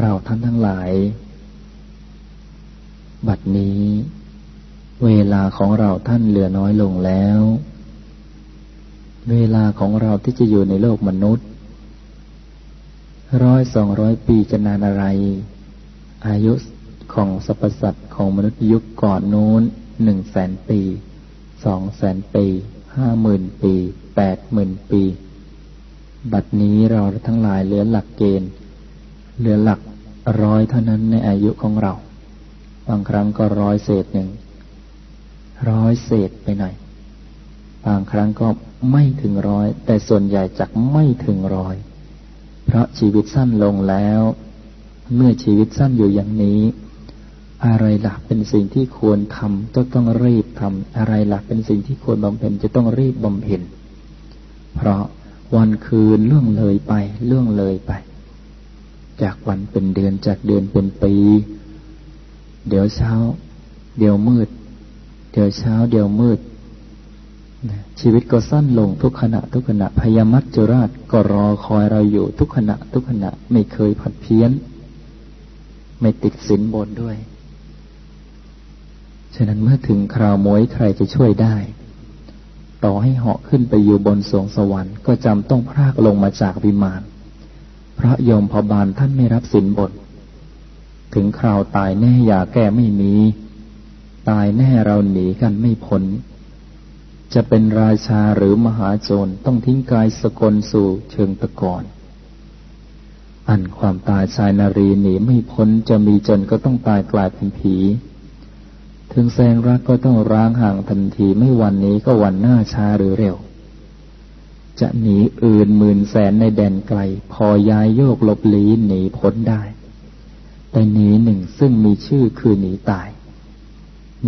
A: เราท่านทั้งหลาย บัดนี้ เวลาของเราท่านเหลือน้อยลงแล้ว เวลาของเราที่จะอยู่ในโลกมนุษย์ร้อยสองร้อยปีจะนานอะไร อายุ ของสรรพสัตว์ของมนุษย์ยุคก่อนนู้นหนึ่งแสนปีสองแสนปีห้าหมื่นปีแปดหมื่นปี บัดนี้เราทั้งหลายเหลือหลักเกณฑ์ เหลือหลักร้อยเท่านั้นในอายุของเรา บางครั้งก็ร้อยเศษหนึ่งร้อยเศษไปหน่อยบางครั้งก็ไม่ถึงร้อย แต่ส่วนใหญ่จักไม่ถึงร้อย เพราะชีวิตสั้นลงแล้ว เมื่อชีวิตสั้นอยู่อย่างนี้ อะไรหลักเป็นสิ่งที่ควรทำก็ต้องรีบทำอะไรหลักเป็นสิ่งที่ควรบำเพ็ญจะต้องรีบบำเพ็ญเพราะวันคืนล่วงเลยไปล่วงเลยไป จากวันเป็นเดือนจากเดือนเป็นปี เดี๋ยวเช้า เดี๋ยวมืด เดี๋ยวเช้า เดี๋ยวมืดชีวิตก็สั้นลงทุกขณะทุกขณะพยามัจจุราชก็รอคอยเราอยู่ทุกขณะทุกขณะไม่เคยผัดเพี้ยน ไม่ติดสินบนด้วย ฉะนั้นเมื่อถึงคราวมวยใครจะช่วยได้ ต่อให้เหาะขึ้นไปอยู่บนสวงสวรรค์ก็จำต้องพรากลงมาจากวิมานพระยมพบาลท่านไม่รับสินบทถึงคราวตายแน่อย่าแก้ไม่มี ตายแน่เราหนีกันไม่พ้น จะเป็นราชาหรือมหาโจรต้องทิ้งกายสกลสู่เชิงตะกอนอันความตายชายนารีหนีไม่พ้นจะมีจนก็ต้องตายกลายเป็นผี ถึงแสงรักก็ต้องร้างห่างทันทีไม่วันนี้ก็วันหน้าช้าหรือเร็ว จะหนีอื่นหมื่นแสนในแดนไกล พอย้ายโยกลบลีหนีพ้นได้ แต่หนีหนึ่งซึ่งมีชื่อคือหนีตาย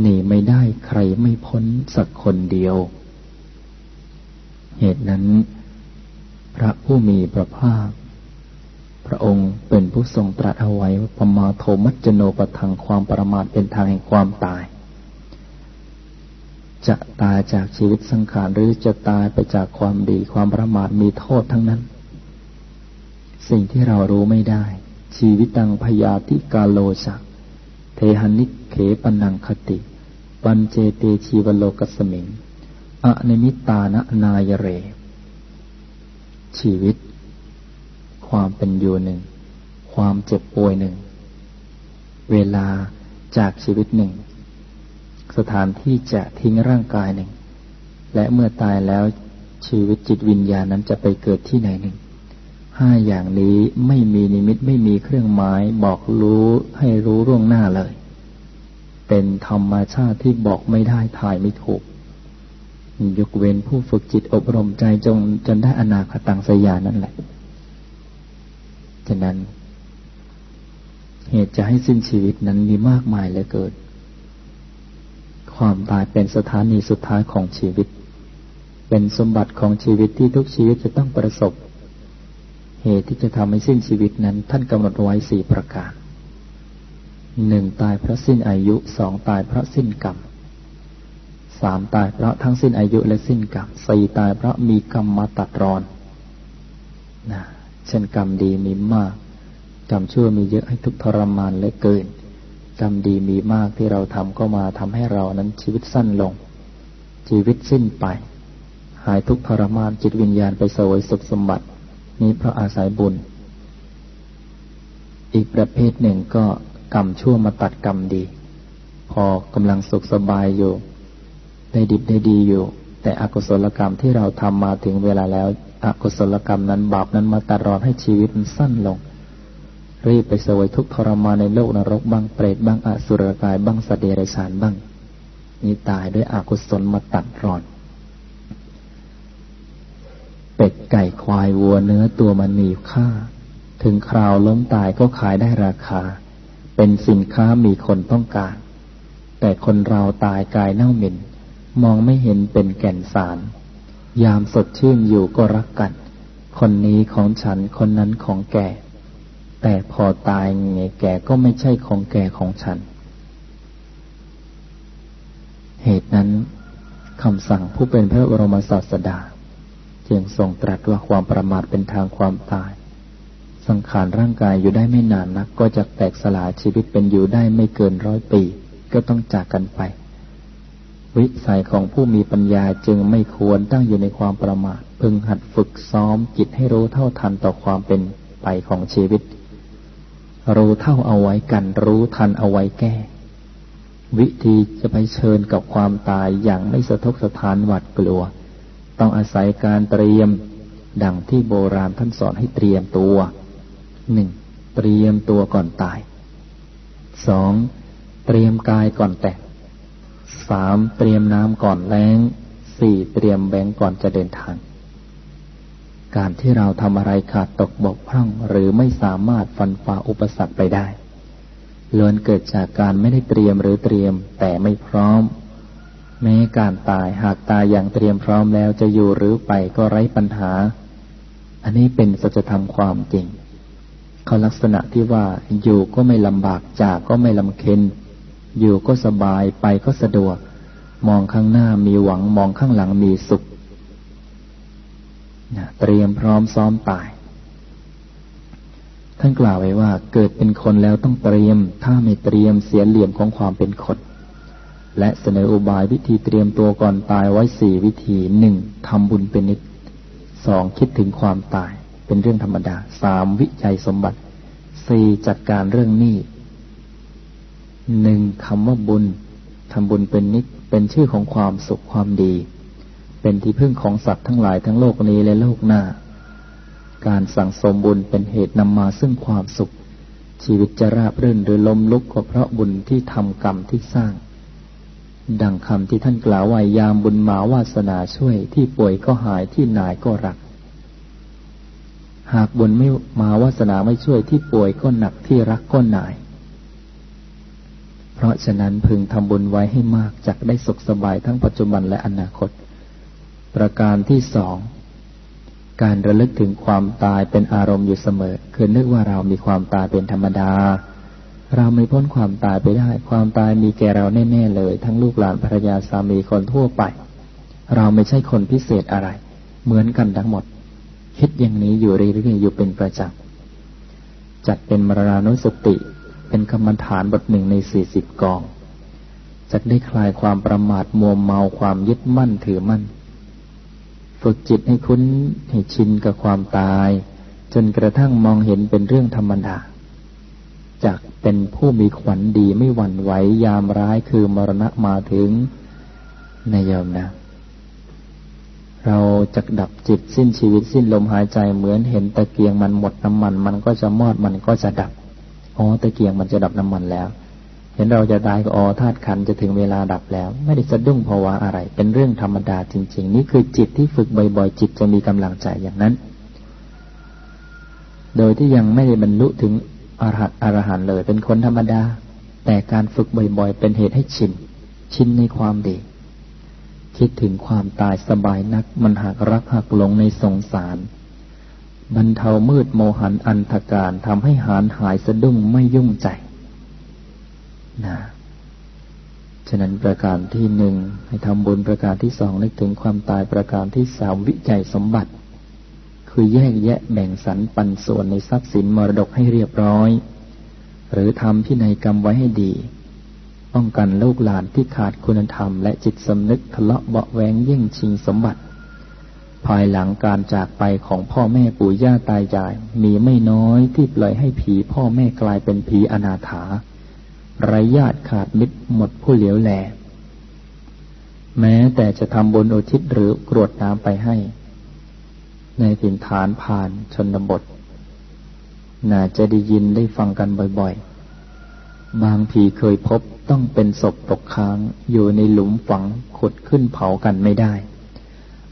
A: หนีไม่ได้ใครไม่พ้นสักคนเดียว เหตุนั้น พระผู้มีพระภาคพระองค์เป็นผู้ทรงตรัสเอาไว้ว่าปมาโทมัจจโนปทังความประมาทเป็นทางแห่งความตาย จะตายจากชีวิตสังขารหรือจะตายไปจากความดีความประมาทมีโทษทั้งนั้น สิ่งที่เรารู้ไม่ได้ ชีวิตังพยาธิกาโลจักเทหันิเขปนังคติ ปัญเจเตชีวโลกสมิงอนิมิตานะนายเร ชีวิต ความเป็นอยู่หนึ่ง ความเจ็บป่วยหนึ่ง เวลาจากชีวิตหนึ่ง สถานที่จะทิ้งร่างกายหนึ่ง และเมื่อตายแล้วชีวิตจิตวิญญาณนั้นจะไปเกิดที่ไหนหนึ่งห้าอย่างนี้ไม่มีนิมิตไม่มีเครื่องหมายบอกรู้ให้รู้ร่วงหน้าเลย เป็นธรรมชาติที่บอกไม่ได้ถ่ายไม่ถูกยกเว้นผู้ฝึกจิตอบรมใจจงจนได้อนาคตังสยานั่นแหละ ฉะนั้น เหตุจะให้สิ้นชีวิตนั้นมีมากมายเหลือเกิน ความตายเป็นสถานีสุดท้ายของชีวิต เป็นสมบัติของชีวิตที่ทุกชีวิตจะต้องประสบ เหตุที่จะทำให้สิ้นชีวิตนั้นท่านกำหนดไว้สี่ประการหนึ่งตายเพราะสิ้นอายุสองตายเพราะสิ้นกรรมสามตายเพราะทั้งสิ้นอายุและสิ้นกรรมสี่ตายเพราะมีกรรมมาตัดรอนนะเช่นกรรมดีมีมาก กรรมชั่วมีเยอะให้ทุกทรมานและเกิน กรรมดีมีมากที่เราทำก็มาทำให้เรานั้นชีวิตสั้นลง ชีวิตสิ้นไป หายทุกทรมานจิตวิญญาณไปสวยสุขสมบัติ นี้เพราะอาศัยบุญ อีกประเภทหนึ่งก็กรรมชั่วมาตัดกรรมดี พอกำลังสุขสบายอยู่ ได้ดิบได้ดีอยู่ แต่อกุศลกรรมที่เราทำมาถึงเวลาแล้ว อกุศลกรรมนั้นบาปนั้นมาตัดรอนให้ชีวิตมันสั้นลง รีบไปเสวยทุกทรมานในโลกนรกบ้างเปรตบ้างอสุรกายบ้างสเดรัจฉานบ้าง นี่ตายด้วยอกุศลมาตัดรอน เป็ดไก่ควายวัวเนื้อตัวมันมีค่า ถึงคราวล้มตายก็ขายได้ราคา เป็นสินค้ามีคนต้องการ แต่คนเราตายกายเน่าเหม็น มองไม่เห็นเป็นแก่นสาร ยามสดชื่นอยู่ก็รักกัน คนนี้ของฉันคนนั้นของแก แต่พอตายไงแกก็ไม่ใช่ของแกของฉัน เหตุนั้นคำสั่งผู้เป็นพระบรมศาสดา จึงทรงตรัสว่าความประมาทเป็นทางความตาย สังขารร่างกายอยู่ได้ไม่นานนัก ก็จะแตกสลายชีวิตเป็นอยู่ได้ไม่เกินร้อยปี ก็ต้องจากกันไป วิสัยของผู้มีปัญญาจึงไม่ควรตั้งอยู่ในความประมาท พึงหัดฝึกซ้อมจิตให้รู้เท่าทันต่อความเป็นไปของชีวิต รู้เท่าเอาไว้กัน รู้ทันเอาไว้แก้ วิธีจะไปเชิญกับความตายอย่างไม่สะทกสะทานหวัดกลัว ต้องอาศัยการเตรียม ดังที่โบราณท่านสอนให้เตรียมตัวหนึ่งเตรียมตัวก่อนตายสองเตรียมกายก่อนแต่งสามเตรียมน้ำก่อนแล้งสี่เตรียมแบงก่อนจะเดินทาง การที่เราทำอะไรขาดตกบกพร่องหรือไม่สามารถฟันฝ่าอุปสรรคไปได้ล้วนเกิดจากการไม่ได้เตรียมหรือเตรียมแต่ไม่พร้อม แม้การตายหากตายอย่างเตรียมพร้อมแล้วจะอยู่หรือไปก็ไร้ปัญหา อันนี้เป็นสัจธรรมความจริง เขาลักษณะที่ว่าอยู่ก็ไม่ลำบากจากก็ไม่ลำเค็นอยู่ก็สบายไปก็สะดวก มองข้างหน้ามีหวังมองข้างหลังมีสุข เตรียมพร้อมซ้อมตาย ท่านกล่าวไว้ว่า เกิดเป็นคนแล้วต้องเตรียม ถ้าไม่เตรียมเสียเหลี่ยมของความเป็นคนและเสนออุบายวิธีเตรียมตัวก่อนตายไว้สี่วิธีหนึ่งทำบุญเป็นนิดสองคิดถึงความตาย เป็นเรื่องธรรมดาสามวิจัยสมบัติสี่จัดการเรื่องหนี้หนึ่งคำว่าบุญทำบุญเป็นนิดเป็นชื่อของความสุขความดี เป็นที่พึ่งของสัตว์ทั้งหลายทั้งโลกนี้และโลกหน้า การสั่งสมบุญเป็นเหตุนำมาซึ่งความสุข ชีวิตจะราบรื่นหรือลมลุกก็เพราะบุญที่ทำกรรมที่สร้าง ดังคำที่ท่านกล่าวว่ายามบุญมาวาสนาช่วย ที่ป่วยก็หายที่นายก็รัก หากบุญไม่มาวาสนาไม่ช่วยที่ป่วยก็หนักที่รักก็นายเพราะฉะนั้นพึงทำบุญไว้ให้มากจักได้สุขสบายทั้งปัจจุบันและอนาคต ประการที่สองการระลึกถึงความตายเป็นอารมณ์อยู่เสมอ คือนึกว่าเรามีความตายเป็นธรรมดา เราไม่พ้นความตายไปได้ ความตายมีแก่เราแน่ๆเลย ทั้งลูกหลานภรรยาสามีคนทั่วไป เราไม่ใช่คนพิเศษอะไร เหมือนกันทั้งหมด คิดอย่างนี้อยู่เรื่อยๆอยู่เป็นประจำจัดเป็นมรณานุสติ เป็นกรรมฐานบทหนึ่งในสี่สิบกองจะได้คลายความประมาทมัวเมาความยึดมั่นถือมั่น ฝึกจิตให้คุ้นให้ชินกับความตาย จนกระทั่งมองเห็นเป็นเรื่องธรรมดาจากเป็นผู้มีขวัญดีไม่หวั่นไหวยามร้ายคือมรณะมาถึงในยามนะ เราจะดับจิตสิ้นชีวิตสิ้นลมหายใจเหมือนเห็นตะเกียงมันหมดน้ำมัน มันก็จะมอดมันก็จะดับอ๋อตะเกียงมันจะดับน้ำมันแล้ว เห็นเราจะตายก็อ๋อธาตุขันจะถึงเวลาดับแล้ว ไม่ได้สะดุ้งภาวะอะไร เป็นเรื่องธรรมดาจริง ๆ นี่คือจิตที่ฝึกบ่อยๆ จิตจะมีกำลังใจอย่างนั้น โดยที่ยังไม่ได้บรรลุถึงอรหัตอรหันเลย เป็นคนธรรมดา แต่การฝึกบ่อยๆ เป็นเหตุให้ชิน ชินในความดี คิดถึงความตายสบายนัก มันหักรักหักหลงในสงสารบรรเทามืดโมหันอันธการทำให้หานหายสะดุ้งไม่ยุ่งใจ นะฉะนั้นประการที่หนึ่งให้ทำบุญประการที่สองนึกถึงความตายประการที่สามวิจัยสมบัติ คือแยกแยะแบ่งสรรปันส่วนในทรัพย์สินมรดกให้เรียบร้อย หรือทำพินัยกรรมไว้ให้ดี ป้องกันลูกหลานที่ขาดคุณธรรมและจิตสำนึกทะเลาะเบาแวงยิ่งชิงสมบัติ ภายหลังการจากไปของพ่อแม่ปู่ย่าตายายมีไม่น้อยที่ปล่อยให้ผีพ่อแม่กลายเป็นผีอนาถา ไรญาติขาดมิตรหมดผู้เหลียวแล แม้แต่จะทำบุญอุทิศหรือกรวดน้ำไปให้ ในถิ่นฐานผ่านชนบท น่าจะได้ยินได้ฟังกันบ่อยๆ บางผีเคยพบต้องเป็นศพตกค้างอยู่ในหลุมฝังขุดขึ้นเผากันไม่ได้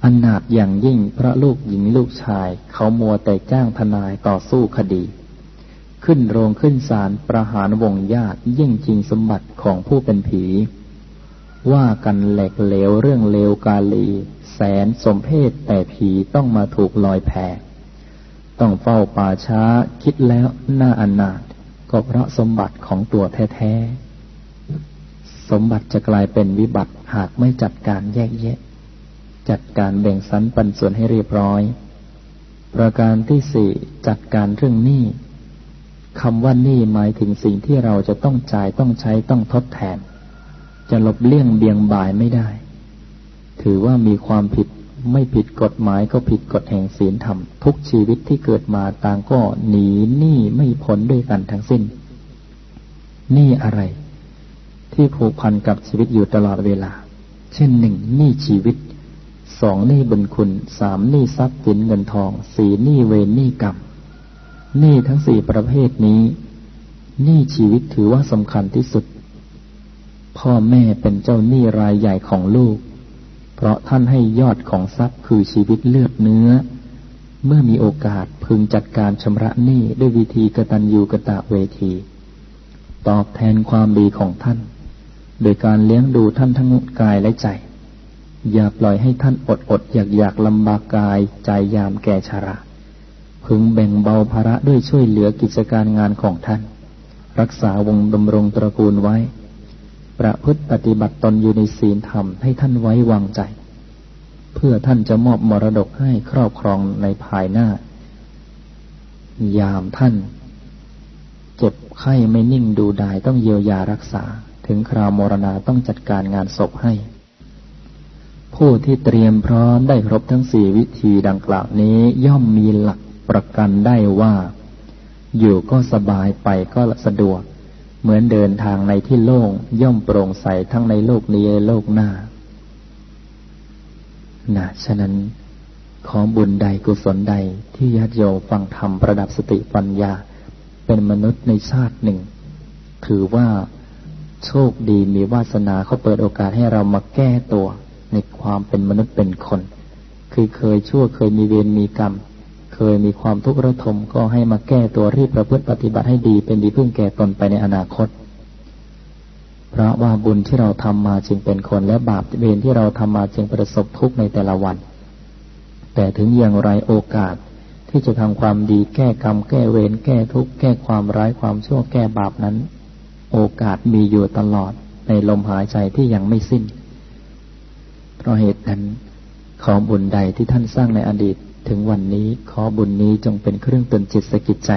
A: อนาถอย่างยิ่งพระลูกหญิงลูกชายเขามัวแต่จ้างทนายต่อสู้คดี ขึ้นโรงขึ้นศาลประหารวงญาติยิ่งจริงสมบัติของผู้เป็นผี ว่ากันแหลกเหลวเรื่องเลวกาลี แสนสมเพศแต่ผีต้องมาถูกลอยแพต้องเฝ้าป่าช้าคิดแล้วหน้าอนาถก็เพราะสมบัติของตัวแท้ๆ สมบัติจะกลายเป็นวิบัติหากไม่จัดการแยกแยะ จัดการแบ่งสรรปันส่วนให้เรียบร้อย ประการที่สี่จัดการเรื่องหนี้ คำว่านี้หมายถึงสิ่งที่เราจะต้องจ่ายต้องใช้ต้องทดแทน จะหลบเลี่ยงเบี่ยงบ่ายไม่ได้ ถือว่ามีความผิดไม่ผิดกฎหมายก็ผิดกฎแห่งศีลธรรม ทุกชีวิตที่เกิดมาต่างก็หนีหนี้ไม่พ้นด้วยกันทั้งสิ้นหนี้อะไร ที่ผูกพันกับชีวิตอยู่ตลอดเวลา เช่นหนึ่งหนี้ชีวิตสองหนี้บุญคุณสามหนี้ทรัพย์สินเงินทองสี่หนี้เวรหนี้กรรม หนี้ทั้งสี่ประเภทนี้หนี้ชีวิตถือว่าสำคัญที่สุด พ่อแม่เป็นเจ้าหนี้รายใหญ่ของลูก เพราะท่านให้ยอดของทรัพย์คือชีวิตเลือดเนื้อ เมื่อมีโอกาสพึงจัดการชำระหนี้ด้วยวิธีกตัญญูกะตะเวที ตอบแทนความดีของท่าน โดยการเลี้ยงดูท่านทั้งกายและใจ อย่าปล่อยให้ท่านอดอดอยากอยากลำบากกายใจยามแก่ชารา พึงแบ่งเบาภาระด้วยช่วยเหลือกิจการงานของท่าน รักษาวงดำรงตระกูลไว้ ประพฤติปฏิบัติตนอยู่ในศีลธรรมให้ท่านไว้วางใจ เพื่อท่านจะมอบมรดกให้ครอบครองในภายหน้า ยามท่าน เจ็บไข้ไม่นิ่งดูดายต้องเยียวยารักษา ถึงคราวมรณาต้องจัดการงานศพให้ ผู้ที่เตรียมพร้อมได้ครบทั้งสี่วิธีดังกล่าวนี้ย่อมมีหลัก ประกันได้ว่า อยู่ก็สบายไปก็สะดวก เหมือนเดินทางในที่โล่งย่อมโปร่งใสทั้งในโลกนี้และโลกหน้านะฉะนั้นขอบุญใดกุศลใดที่ญาติโยมฟังธรรมประดับสติปัญญา เป็นมนุษย์ในชาติหนึ่ง ถือว่าโชคดีมีวาสนาเขาเปิดโอกาสให้เรามาแก้ตัวในความเป็นมนุษย์เป็นคน คือเคยชั่วเคยมีเวรมีกรรม เคยมีความทุกข์ระทมก็ให้มาแก้ตัวรีบประพฤติปฏิบัติให้ดีเป็นดีพึ่งแก่ตนไปในอนาคต
D: เพราะว่าบุญที่เราทำมาจึงเป็นคนและบาปเวรที่เราทำมาจึงประสบทุกข์ในแต่ละวัน แต่ถึงอย่างไรโอกาสที่จะทำความดีแก้กรรมแก้เวรแก้ทุกข์แก้ความร้ายความชั่วแก้บาปนั้น โอกาสมีอยู่ตลอดในลมหายใจที่ยังไม่สิ้น เพราะเหตุนั้นของบุญใดที่ท่านสร้างในอดีต ถึงวันนี้ขอบุญนี้จงเป็นเครื่องเตือนจิตสกิจใจ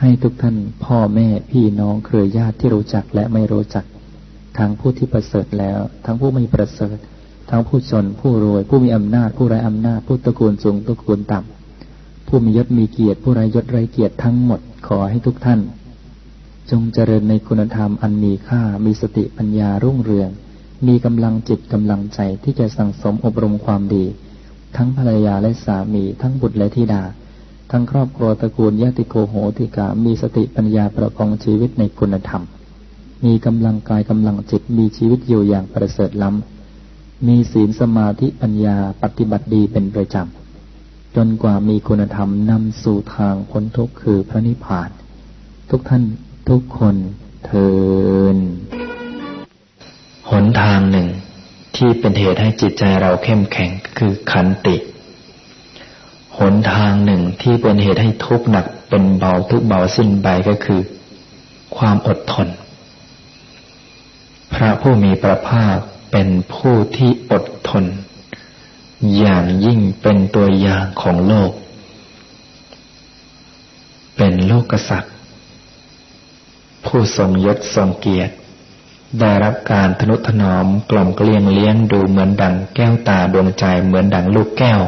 D: ให้ทุกท่านพ่อแม่พี่น้องเครือญาติที่รู้จักและไม่รู้จัก ทั้งผู้ที่ประเสริฐแล้ว ทั้งผู้ไม่ประเสริฐ ทั้งผู้จนผู้รวย ผู้มีอำนาจ ผู้ไร้อำนาจ ผู้ตระกูลสูงตระกูลต่ำผู้มียศมีเกียรติ ผู้ไร้ยศไร้เกียรติทั้งหมดขอให้ทุกท่าน จงเจริญในคุณธรรมอันมีค่ามีสติปัญญารุ่งเรือง มีกำลังจิตกำลังใจที่จะสั่งสมอบรมความดี ทั้งภรรยาและสามี ทั้งบุตรและธิดา ทั้งครอบครัวตระกูลญาติโกโหติกา มีสติปัญญาประคองชีวิตในคุณธรรม มีกำลังกายกำลังจิตมีชีวิตอยู่อย่างประเสริฐล้ำ มีศีลสมาธิปัญญาปฏิบัติดีเป็นประจำ จนกว่ามีคุณธรรมนำสู่ทางพ้นทุกข์คือพระนิพพาน ทุกท่านทุกคนเทิน
A: หนทางหนึ่ง ที่เป็นเหตุให้จิตใจเราเข้มแข็งคือขันติหนทางหนึ่งที่เป็นเหตุให้ทุกข์หนักเป็นเบาทุกเบาสิ้นไปก็คือ ความอดทน พระผู้มีพระภาคเป็นผู้ที่อดทน อย่างยิ่งเป็นตัวอย่างของโลก เป็นโลกกษัตริย์ ผู้ทรงยศทรงเกียรติ ได้รับการทนุถนอมกล่อมเกลี้ยงเลี้ยงดูเหมือนดังแก้วตาดวงใจเหมือนดังลูกแก้ว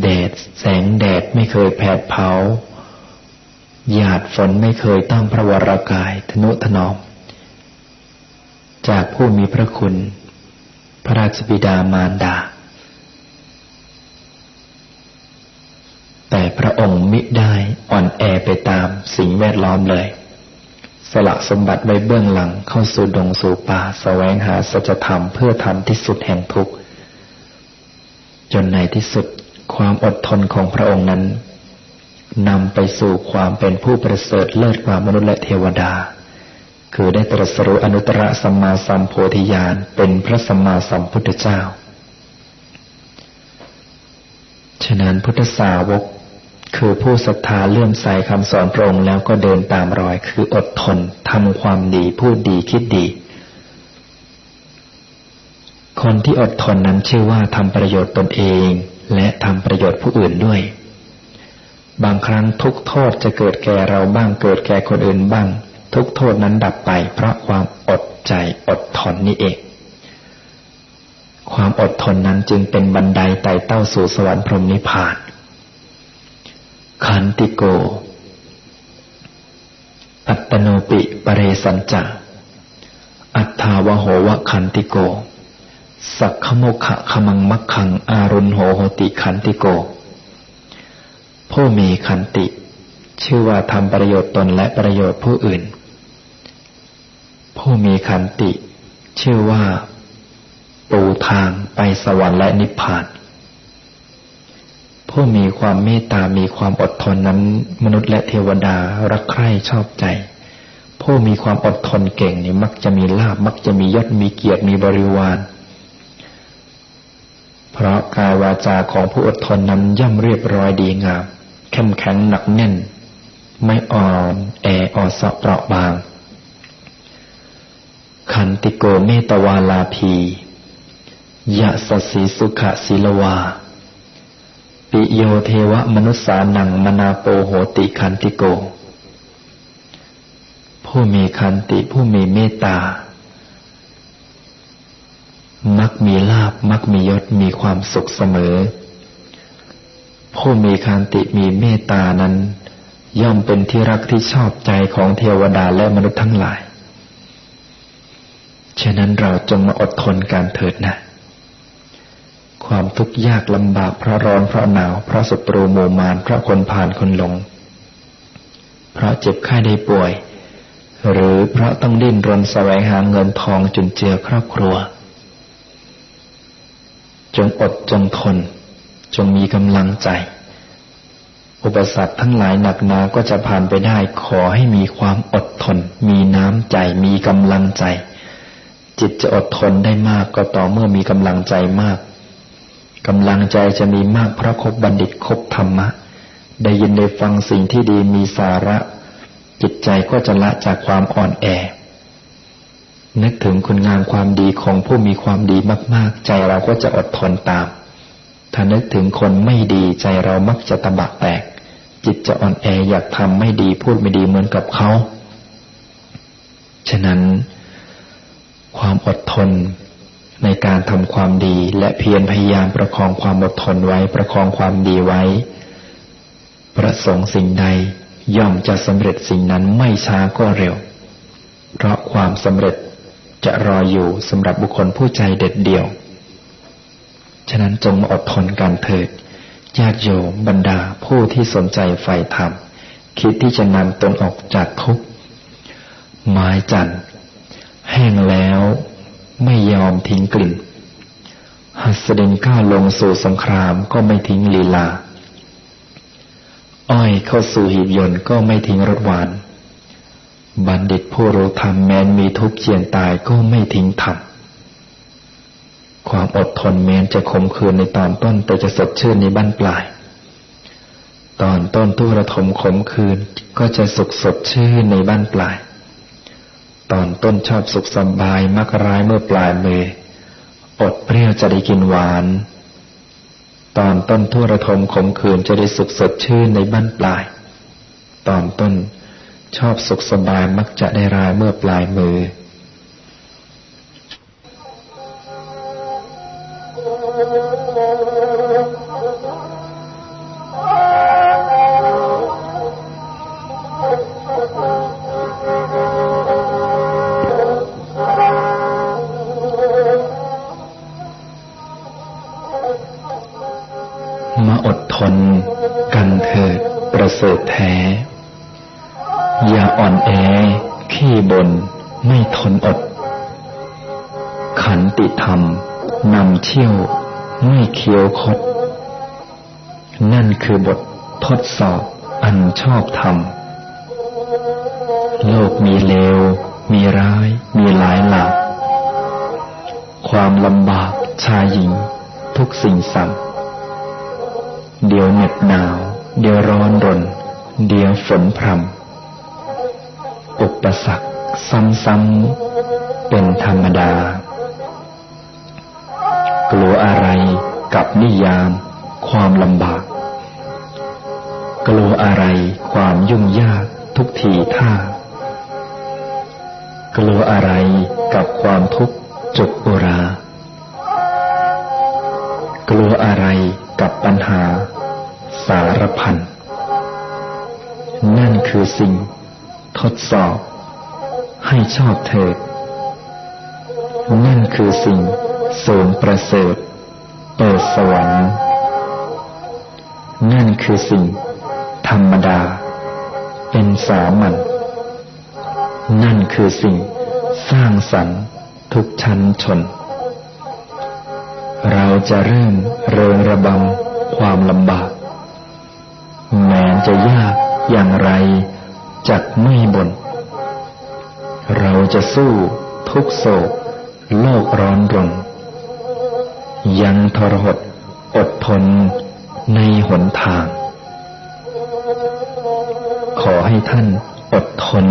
A: แดดแสงแดดไม่เคยแผดเผาหยาดฝนไม่เคยต้องพระวรากายทนุถนอม จากผู้มีพระคุณ พระราชบิดามารดา แต่พระองค์มิได้อ่อนแอไปตามสิ่งแวดล้อมเลย สละสมบัติไว้เบื้องหลังเข้าสู่ดงสู่ป่าสแสวงหาสัจธรรมเพื่อทำที่สุดแห่งทุกข์จนในที่สุดความอดทนของพระองค์นั้นนำไปสู่ความเป็นผู้ประเสริฐเลิศกว่ามนุษย์และเทวดา คือได้ตรัสรู้อนุตตรสัมมาสัมโพธิญาณเป็นพระสัมมาสัมพุทธเจ้า ฉะนั้นพุทธสาวก คือผู้ศรัทธาเลื่อมใสคำสอนพระองค์แล้วก็เดินตามรอย คืออดทนทำความดี พูดดีคิดดี คนที่อดทนนั้นชื่อว่าทำประโยชน์ตนเอง และทำประโยชน์ผู้อื่นด้วย บางครั้งทุกโทษจะเกิดแก่เราบ้างเกิดแก่คนอื่นบ้าง ทุกโทษนั้นดับไปเพราะความอดใจอดทนนี่เองความอดทนนั้นจึงเป็นบันไดไต่เต้าสู่สวรรค์พรหมนิพพาน ขันติโก อัตโนปิปเรสัญจะอัตถาวโหวะขันติโก สักขโมขะขมังมักขังอารุณโหโหติขันติโก ผู้มีขันติ ชื่อว่าทำประโยชน์ตนและประโยชน์ผู้อื่น ผู้มีขันติ ชื่อว่า ปูทางไปสวรรค์และนิพพาน ผู้มีความเมตตา มีความอดทนนั้น มนุษย์และเทวดารักใคร่ชอบใจ ผู้มีความอดทนเก่งนี่มักจะมีลาบมักจะมียศมีเกียรติมีบริวาร เพราะกายวาจาของผู้อดทนนั้นย่อมเรียบร้อยดีงามเข้มแข็งหนักแน่น ไม่อ่อนแออ่อนสะเปราะบาง ขันติโกเมตวาลาภียะสสีสุขะศิลวา ปิโยเทวมนุษสานังมนาโปโหติขันติโก ผู้มีขันติผู้มีเมตตา มักมีลาบมักมียศมีความสุขเสมอ ผู้มีขันติมีเมตตานั้น ย่อมเป็นที่รักที่ชอบใจของเทวดาและมนุษย์ทั้งหลาย ฉะนั้นเราจงมาอดทนการเถิดนะ ความทุกข์ยากลำบากเพราะร้อนเพราะหนาวเพราะศัตรูโมมานเพราะคนผ่านคนหลง เพราะเจ็บไข้ได้ป่วย หรือเพราะต้องดิ้นรนแสวงหาเงินทองจุนเจือครอบครัว จงอดจงทน จงมีกำลังใจ อุปสรรคทั้งหลายหนักหนาก็จะผ่านไปได้ขอให้มีความอดทน มีน้ำใจ มีกำลังใจจิตจะอดทนได้มากก็ต่อเมื่อมีกำลังใจมาก กำลังใจจะมีมากเพราะคบบัณฑิตคบธรรมะ ได้ยินได้ฟังสิ่งที่ดีมีสาระ จิตใจก็จะละจากความอ่อนแอ นึกถึงคุณงามความดีของผู้มีความดีมาก ๆ ใจเราก็จะอดทนตาม ถ้านึกถึงคนไม่ดีใจเรามักจะตะบะแตก จิตจะอ่อนแออยากทำไม่ดีพูดไม่ดีเหมือนกับเขา ฉะนั้น ความอดทน ในการทำความดีและเพียรพยายามประคองความอดทนไว้ประคองความดีไว้ ประสงค์สิ่งใดย่อมจะสำเร็จสิ่งนั้นไม่ช้าก็เร็ว เพราะความสำเร็จจะรออยู่สำหรับบุคคลผู้ใจเด็ดเดี่ยว ฉะนั้นจงอดทนกันเถิดญาติโยมบรรดาผู้ที่สนใจใฝ่ธรรม คิดที่จะนำตนออกจากทุกข์ไม้จันแห้งแล้ว ไม่ยอมทิ้งกลิ่น หัสดินก้าวลงสู่สงครามก็ไม่ทิ้งลีลา อ้อยเข้าสู่หีบยนต์ก็ไม่ทิ้งรสหวาน บัณฑิตผู้รู้ธรรมแม้นมีทุกข์เจียนตายก็ไม่ทิ้งธรรม ความอดทนแม้นจะคมคืนในตอนต้นแต่จะสดชื่นในบั้นปลาย ตอนต้นทุระทมขมคืนก็จะสุขสดชื่นในบ้านปลาย ตอนต้นชอบสุขสบาย มักร้ายเมื่อปลายมืออดเปรี้ยวจะได้กินหวาน ตอนต้นทั่วระทมขมขื่นจะได้สุขสดชื่นในบ้านปลาย ตอนต้นชอบสุขสบายมักจะได้ร้ายเมื่อปลายมือ เที่ยวไม่เคี้ยวคด นั่นคือบททดสอบอันชอบธรรม โลกมีเลว มีร้าย มีหลายหลากความลำบากชายหญิง ทุกสิ่งสั่งเดี๋ยวเหน็บหนาว เดี๋ยวร้อนรน เดี๋ยวฝนพรำอุปสรรคซ้ำๆเป็นธรรมดา กลัวอะไรกับนิยาม ความลำบาก กลัวอะไรความยุ่งยากทุกทีท่า กลัวอะไรกับความทุกข์จุกอุรา กลัวอะไรกับปัญหา สารพัน นั่นคือสิ่ง ทดสอบ ให้ชอบเถิดนั่นคือสิ่ง สูงประเสริฐเปิดสวรรค์ นั่นคือสิ่ง ธรรมดา เป็นสามัญนั่นคือสิ่ง สร้างสรรค์ทุกชั้นชน เราจะเริ่มเริงระบำความลำบาก แม้จะยากอย่างไรจักไม่บนเราจะสู้ทุกโศกโลกร้อนรน ยังทรหดอดทนในหนทาง ขอให้ท่านอดทน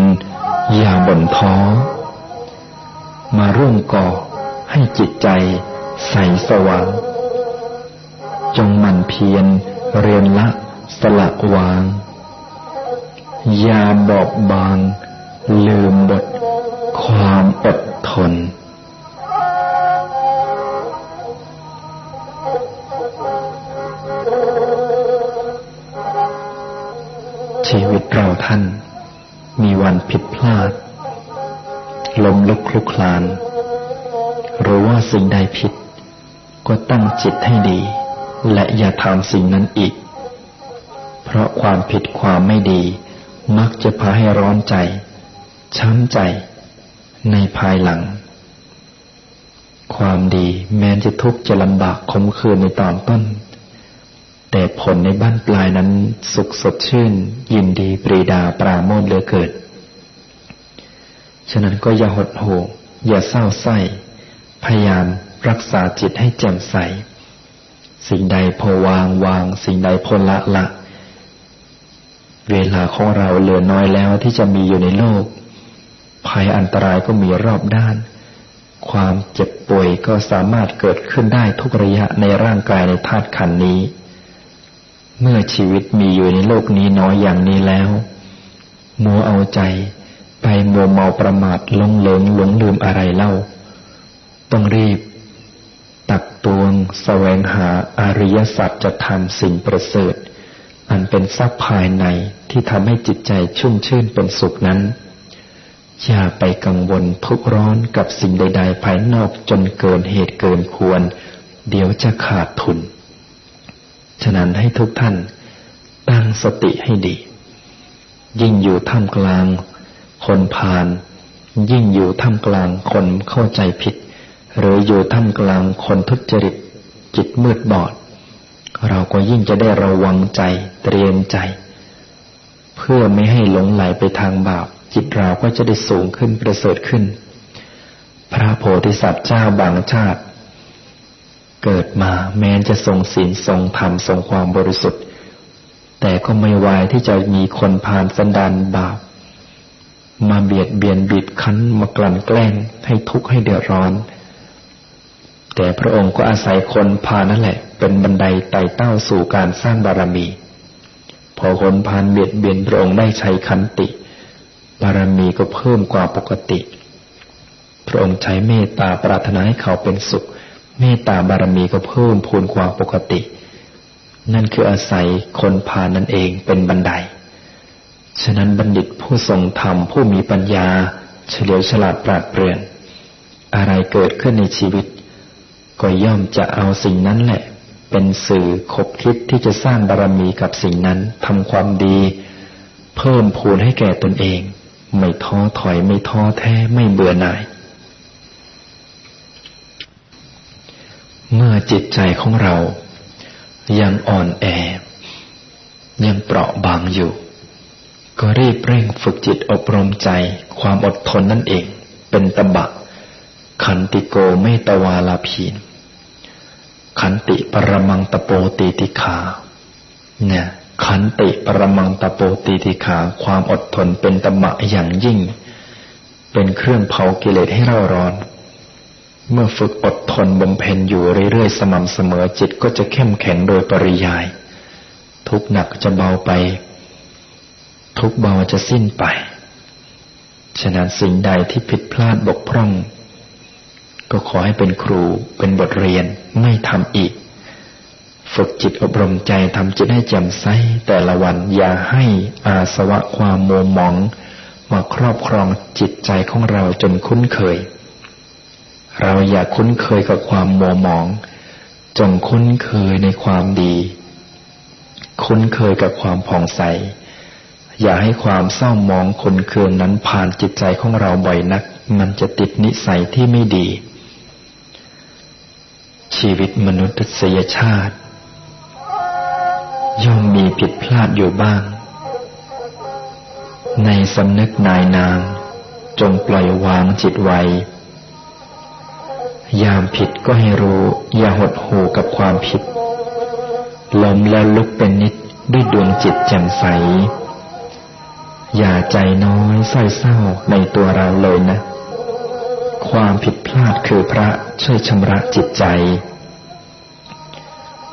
A: อย่าบ่นท้อ มาร่วมก่อให้จิตใจใสสว่าง จงมันเพียรเรียนละสละวาง อย่าบอบบาง ลืมบทความอดทน ท่าน มีวันผิดพลาดลมลุกคลุกคลาน รู้ว่าสิ่งใดผิด ก็ตั้งจิตให้ดี และอย่าทำสิ่งนั้นอีก เพราะความผิดความไม่ดี มักจะพาให้ร้อนใจ ช้ำใจ ในภายหลัง ความดีแม้จะทุกข์จะลำบากคมคืนในตอนต้น แต่ผลในบ้านปลายนั้นสุขสดชื่น ยินดีปรีดาปราโมทเหลือเกิด ฉะนั้นก็อย่าหดหู่อย่าเศร้าส้ พยายามรักษาจิตให้แจ่มใส สิ่งใดพอวางวาง สิ่งใดพอละละ เวลาของเราเหลือน้อยแล้วที่จะมีอยู่ในโลก ภัยอันตรายก็มีรอบด้าน ความเจ็บป่วยก็สามารถเกิดขึ้นได้ทุกระยะในร่างกายในธาตุขันนี้ เมื่อชีวิตมีอยู่ในโลกนี้น้อยอย่างนี้แล้ว มัวเอาใจ ไปมัวเมาประมาทลงหลงหลงลืมอะไรเล่า ต้องรีบ ตักตวงแสวงหาอริยสัจจะทำสิ่งประเสริฐ อันเป็นทรัพย์ภายในที่ทำให้จิตใจชุ่มชื่นเป็นสุขนั้น อย่าไปกังวลทุกร้อนกับสิ่งใด ๆ ภายนอกจนเกินเหตุเกินควร เดี๋ยวจะขาดทุน ฉะนั้นให้ทุกท่านตั้งสติให้ดี ยิ่งอยู่ท่ามกลาง คนพาลยิ่งอยู่ท่ามกลางคนเข้าใจผิด หรืออยู่ท่ามกลางคนทุจริต จิตมืดบอด เราก็ยิ่งจะได้ระวังใจเตรียมใจ เพื่อไม่ให้หลงไหลไปทางบาป จิตเราก็จะได้สูงขึ้นประเสริฐขึ้น พระโพธิสัตว์เจ้าบางชาติ เกิดมาแม้จะทรงศีลทรงธรรมทรงความบริสุทธิ์ แต่ก็ไม่วายที่จะมีคนพานสันดานบาป มาเบียดเบียนบิดคั้นมากลั่นแกล้งให้ทุกข์ให้เดือดร้อน แต่พระองค์ก็อาศัยคนพานั่นแหละ เป็นบันไดไต่เต้าสู่การสร้างบารมี พอคนพานเบียดเบียนพระองค์ได้ใช้ขันติ บารมีก็เพิ่มกว่าปกติ พระองค์ใช้เมตตาปรารถนาให้เขาเป็นสุข เมตตาบารมีก็เพิ่มพูนกว่าปกติ นั่นคืออาศัยคนพานั่นเองเป็นบันได ฉะนั้นบัณฑิตผู้ทรงธรรมผู้มีปัญญา เฉลียวฉลาดปราดเปรื่องอะไรเกิดขึ้นในชีวิต ก็ย่อมจะเอาสิ่งนั้นแหละ เป็นสื่อคบคิดที่จะสร้างบารมีกับสิ่งนั้นทำความดี เพิ่มพูนให้แก่ตนเอง ไม่ท้อถอยไม่ท้อแท้ไม่เบื่อหน่าย เมื่อจิตใจของเรา ยังอ่อนแอ ยังเปราะบางอยู่ ก็รีบเร่งฝึกจิตอบรมใจ ความอดทนนั่นเอง เป็นตบะ ขันติโกเมตวาลาพีนขันติปรมังตโปตีติขาเนี่ยขันติปรมังตโปตีติขา ความอดทนเป็นตบะอย่างยิ่ง เป็นเครื่องเผากิเลสให้เราร้อน เมื่อฝึกอดทนบำเพ็ญอยู่เรื่อยๆสม่ำเสมอจิตก็จะเข้มแข็งโดยปริยาย ทุกหนักจะเบาไป ทุกเบาจะสิ้นไป ฉะนั้นสิ่งใดที่ผิดพลาดบกพร่อง ก็ขอให้เป็นครูเป็นบทเรียนไม่ทำอีก ฝึกจิตอบรมใจทำจิตให้แจ่มใสแต่ละวันอย่าให้อาสวะความโมหมอง มาครอบครองจิตใจของเราจนคุ้นเคย เราอย่าคุ้นเคยกับความโมหมอง จงคุ้นเคยในความดี คุ้นเคยกับความผ่องใส อย่าให้ความเศร้ามองคนเคืองนั้นผ่านจิตใจของเราบ่อยนัก มันจะติดนิสัยที่ไม่ดี ชีวิตมนุษยชาติ ย่อมมีผิดพลาดอยู่บ้าง ในสำนึกนายนางจงปล่อยวางจิตไว้ ยามผิดก็ให้รู้ อย่าหดหูกับความผิดล้มแล้วลุกเป็นนิดด้วยดวงจิตแจ่มใส อย่าใจน้อยส้อยเศร้าในตัวเราเลยนะ ความผิดพลาดคือพระช่วยชำระจิตใจ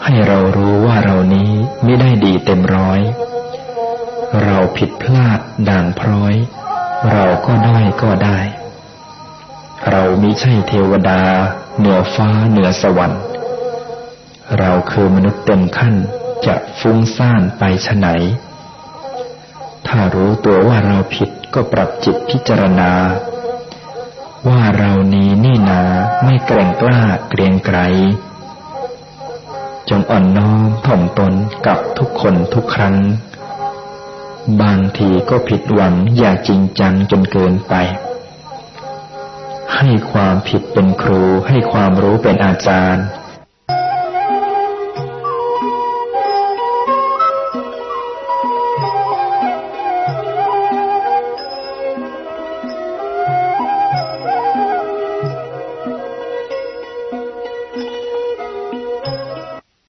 A: ให้เรารู้ว่าเรานี้ไม่ได้ดีเต็มร้อย เราผิดพลาดด่างพร้อย เราก็ได้ก็ได้ เรามิใช่เทวดา เหนือฟ้าเหนือสวรรค์ เราคือมนุษย์เต็มขั้นจะฟุ้งซ่านไปฉไหน ถ้ารู้ตัวว่าเราผิดก็ปรับจิตพิจารณา ว่าเรานี้นี่นาไม่แกร่งกล้าเกรียงไกรจงอ่อนน้อมถ่อมตนกับทุกคนทุกครั้ง บางทีก็ผิดหวังอย่าจริงจังจนเกินไป ให้ความผิดเป็นครู ให้ความรู้เป็นอาจารย์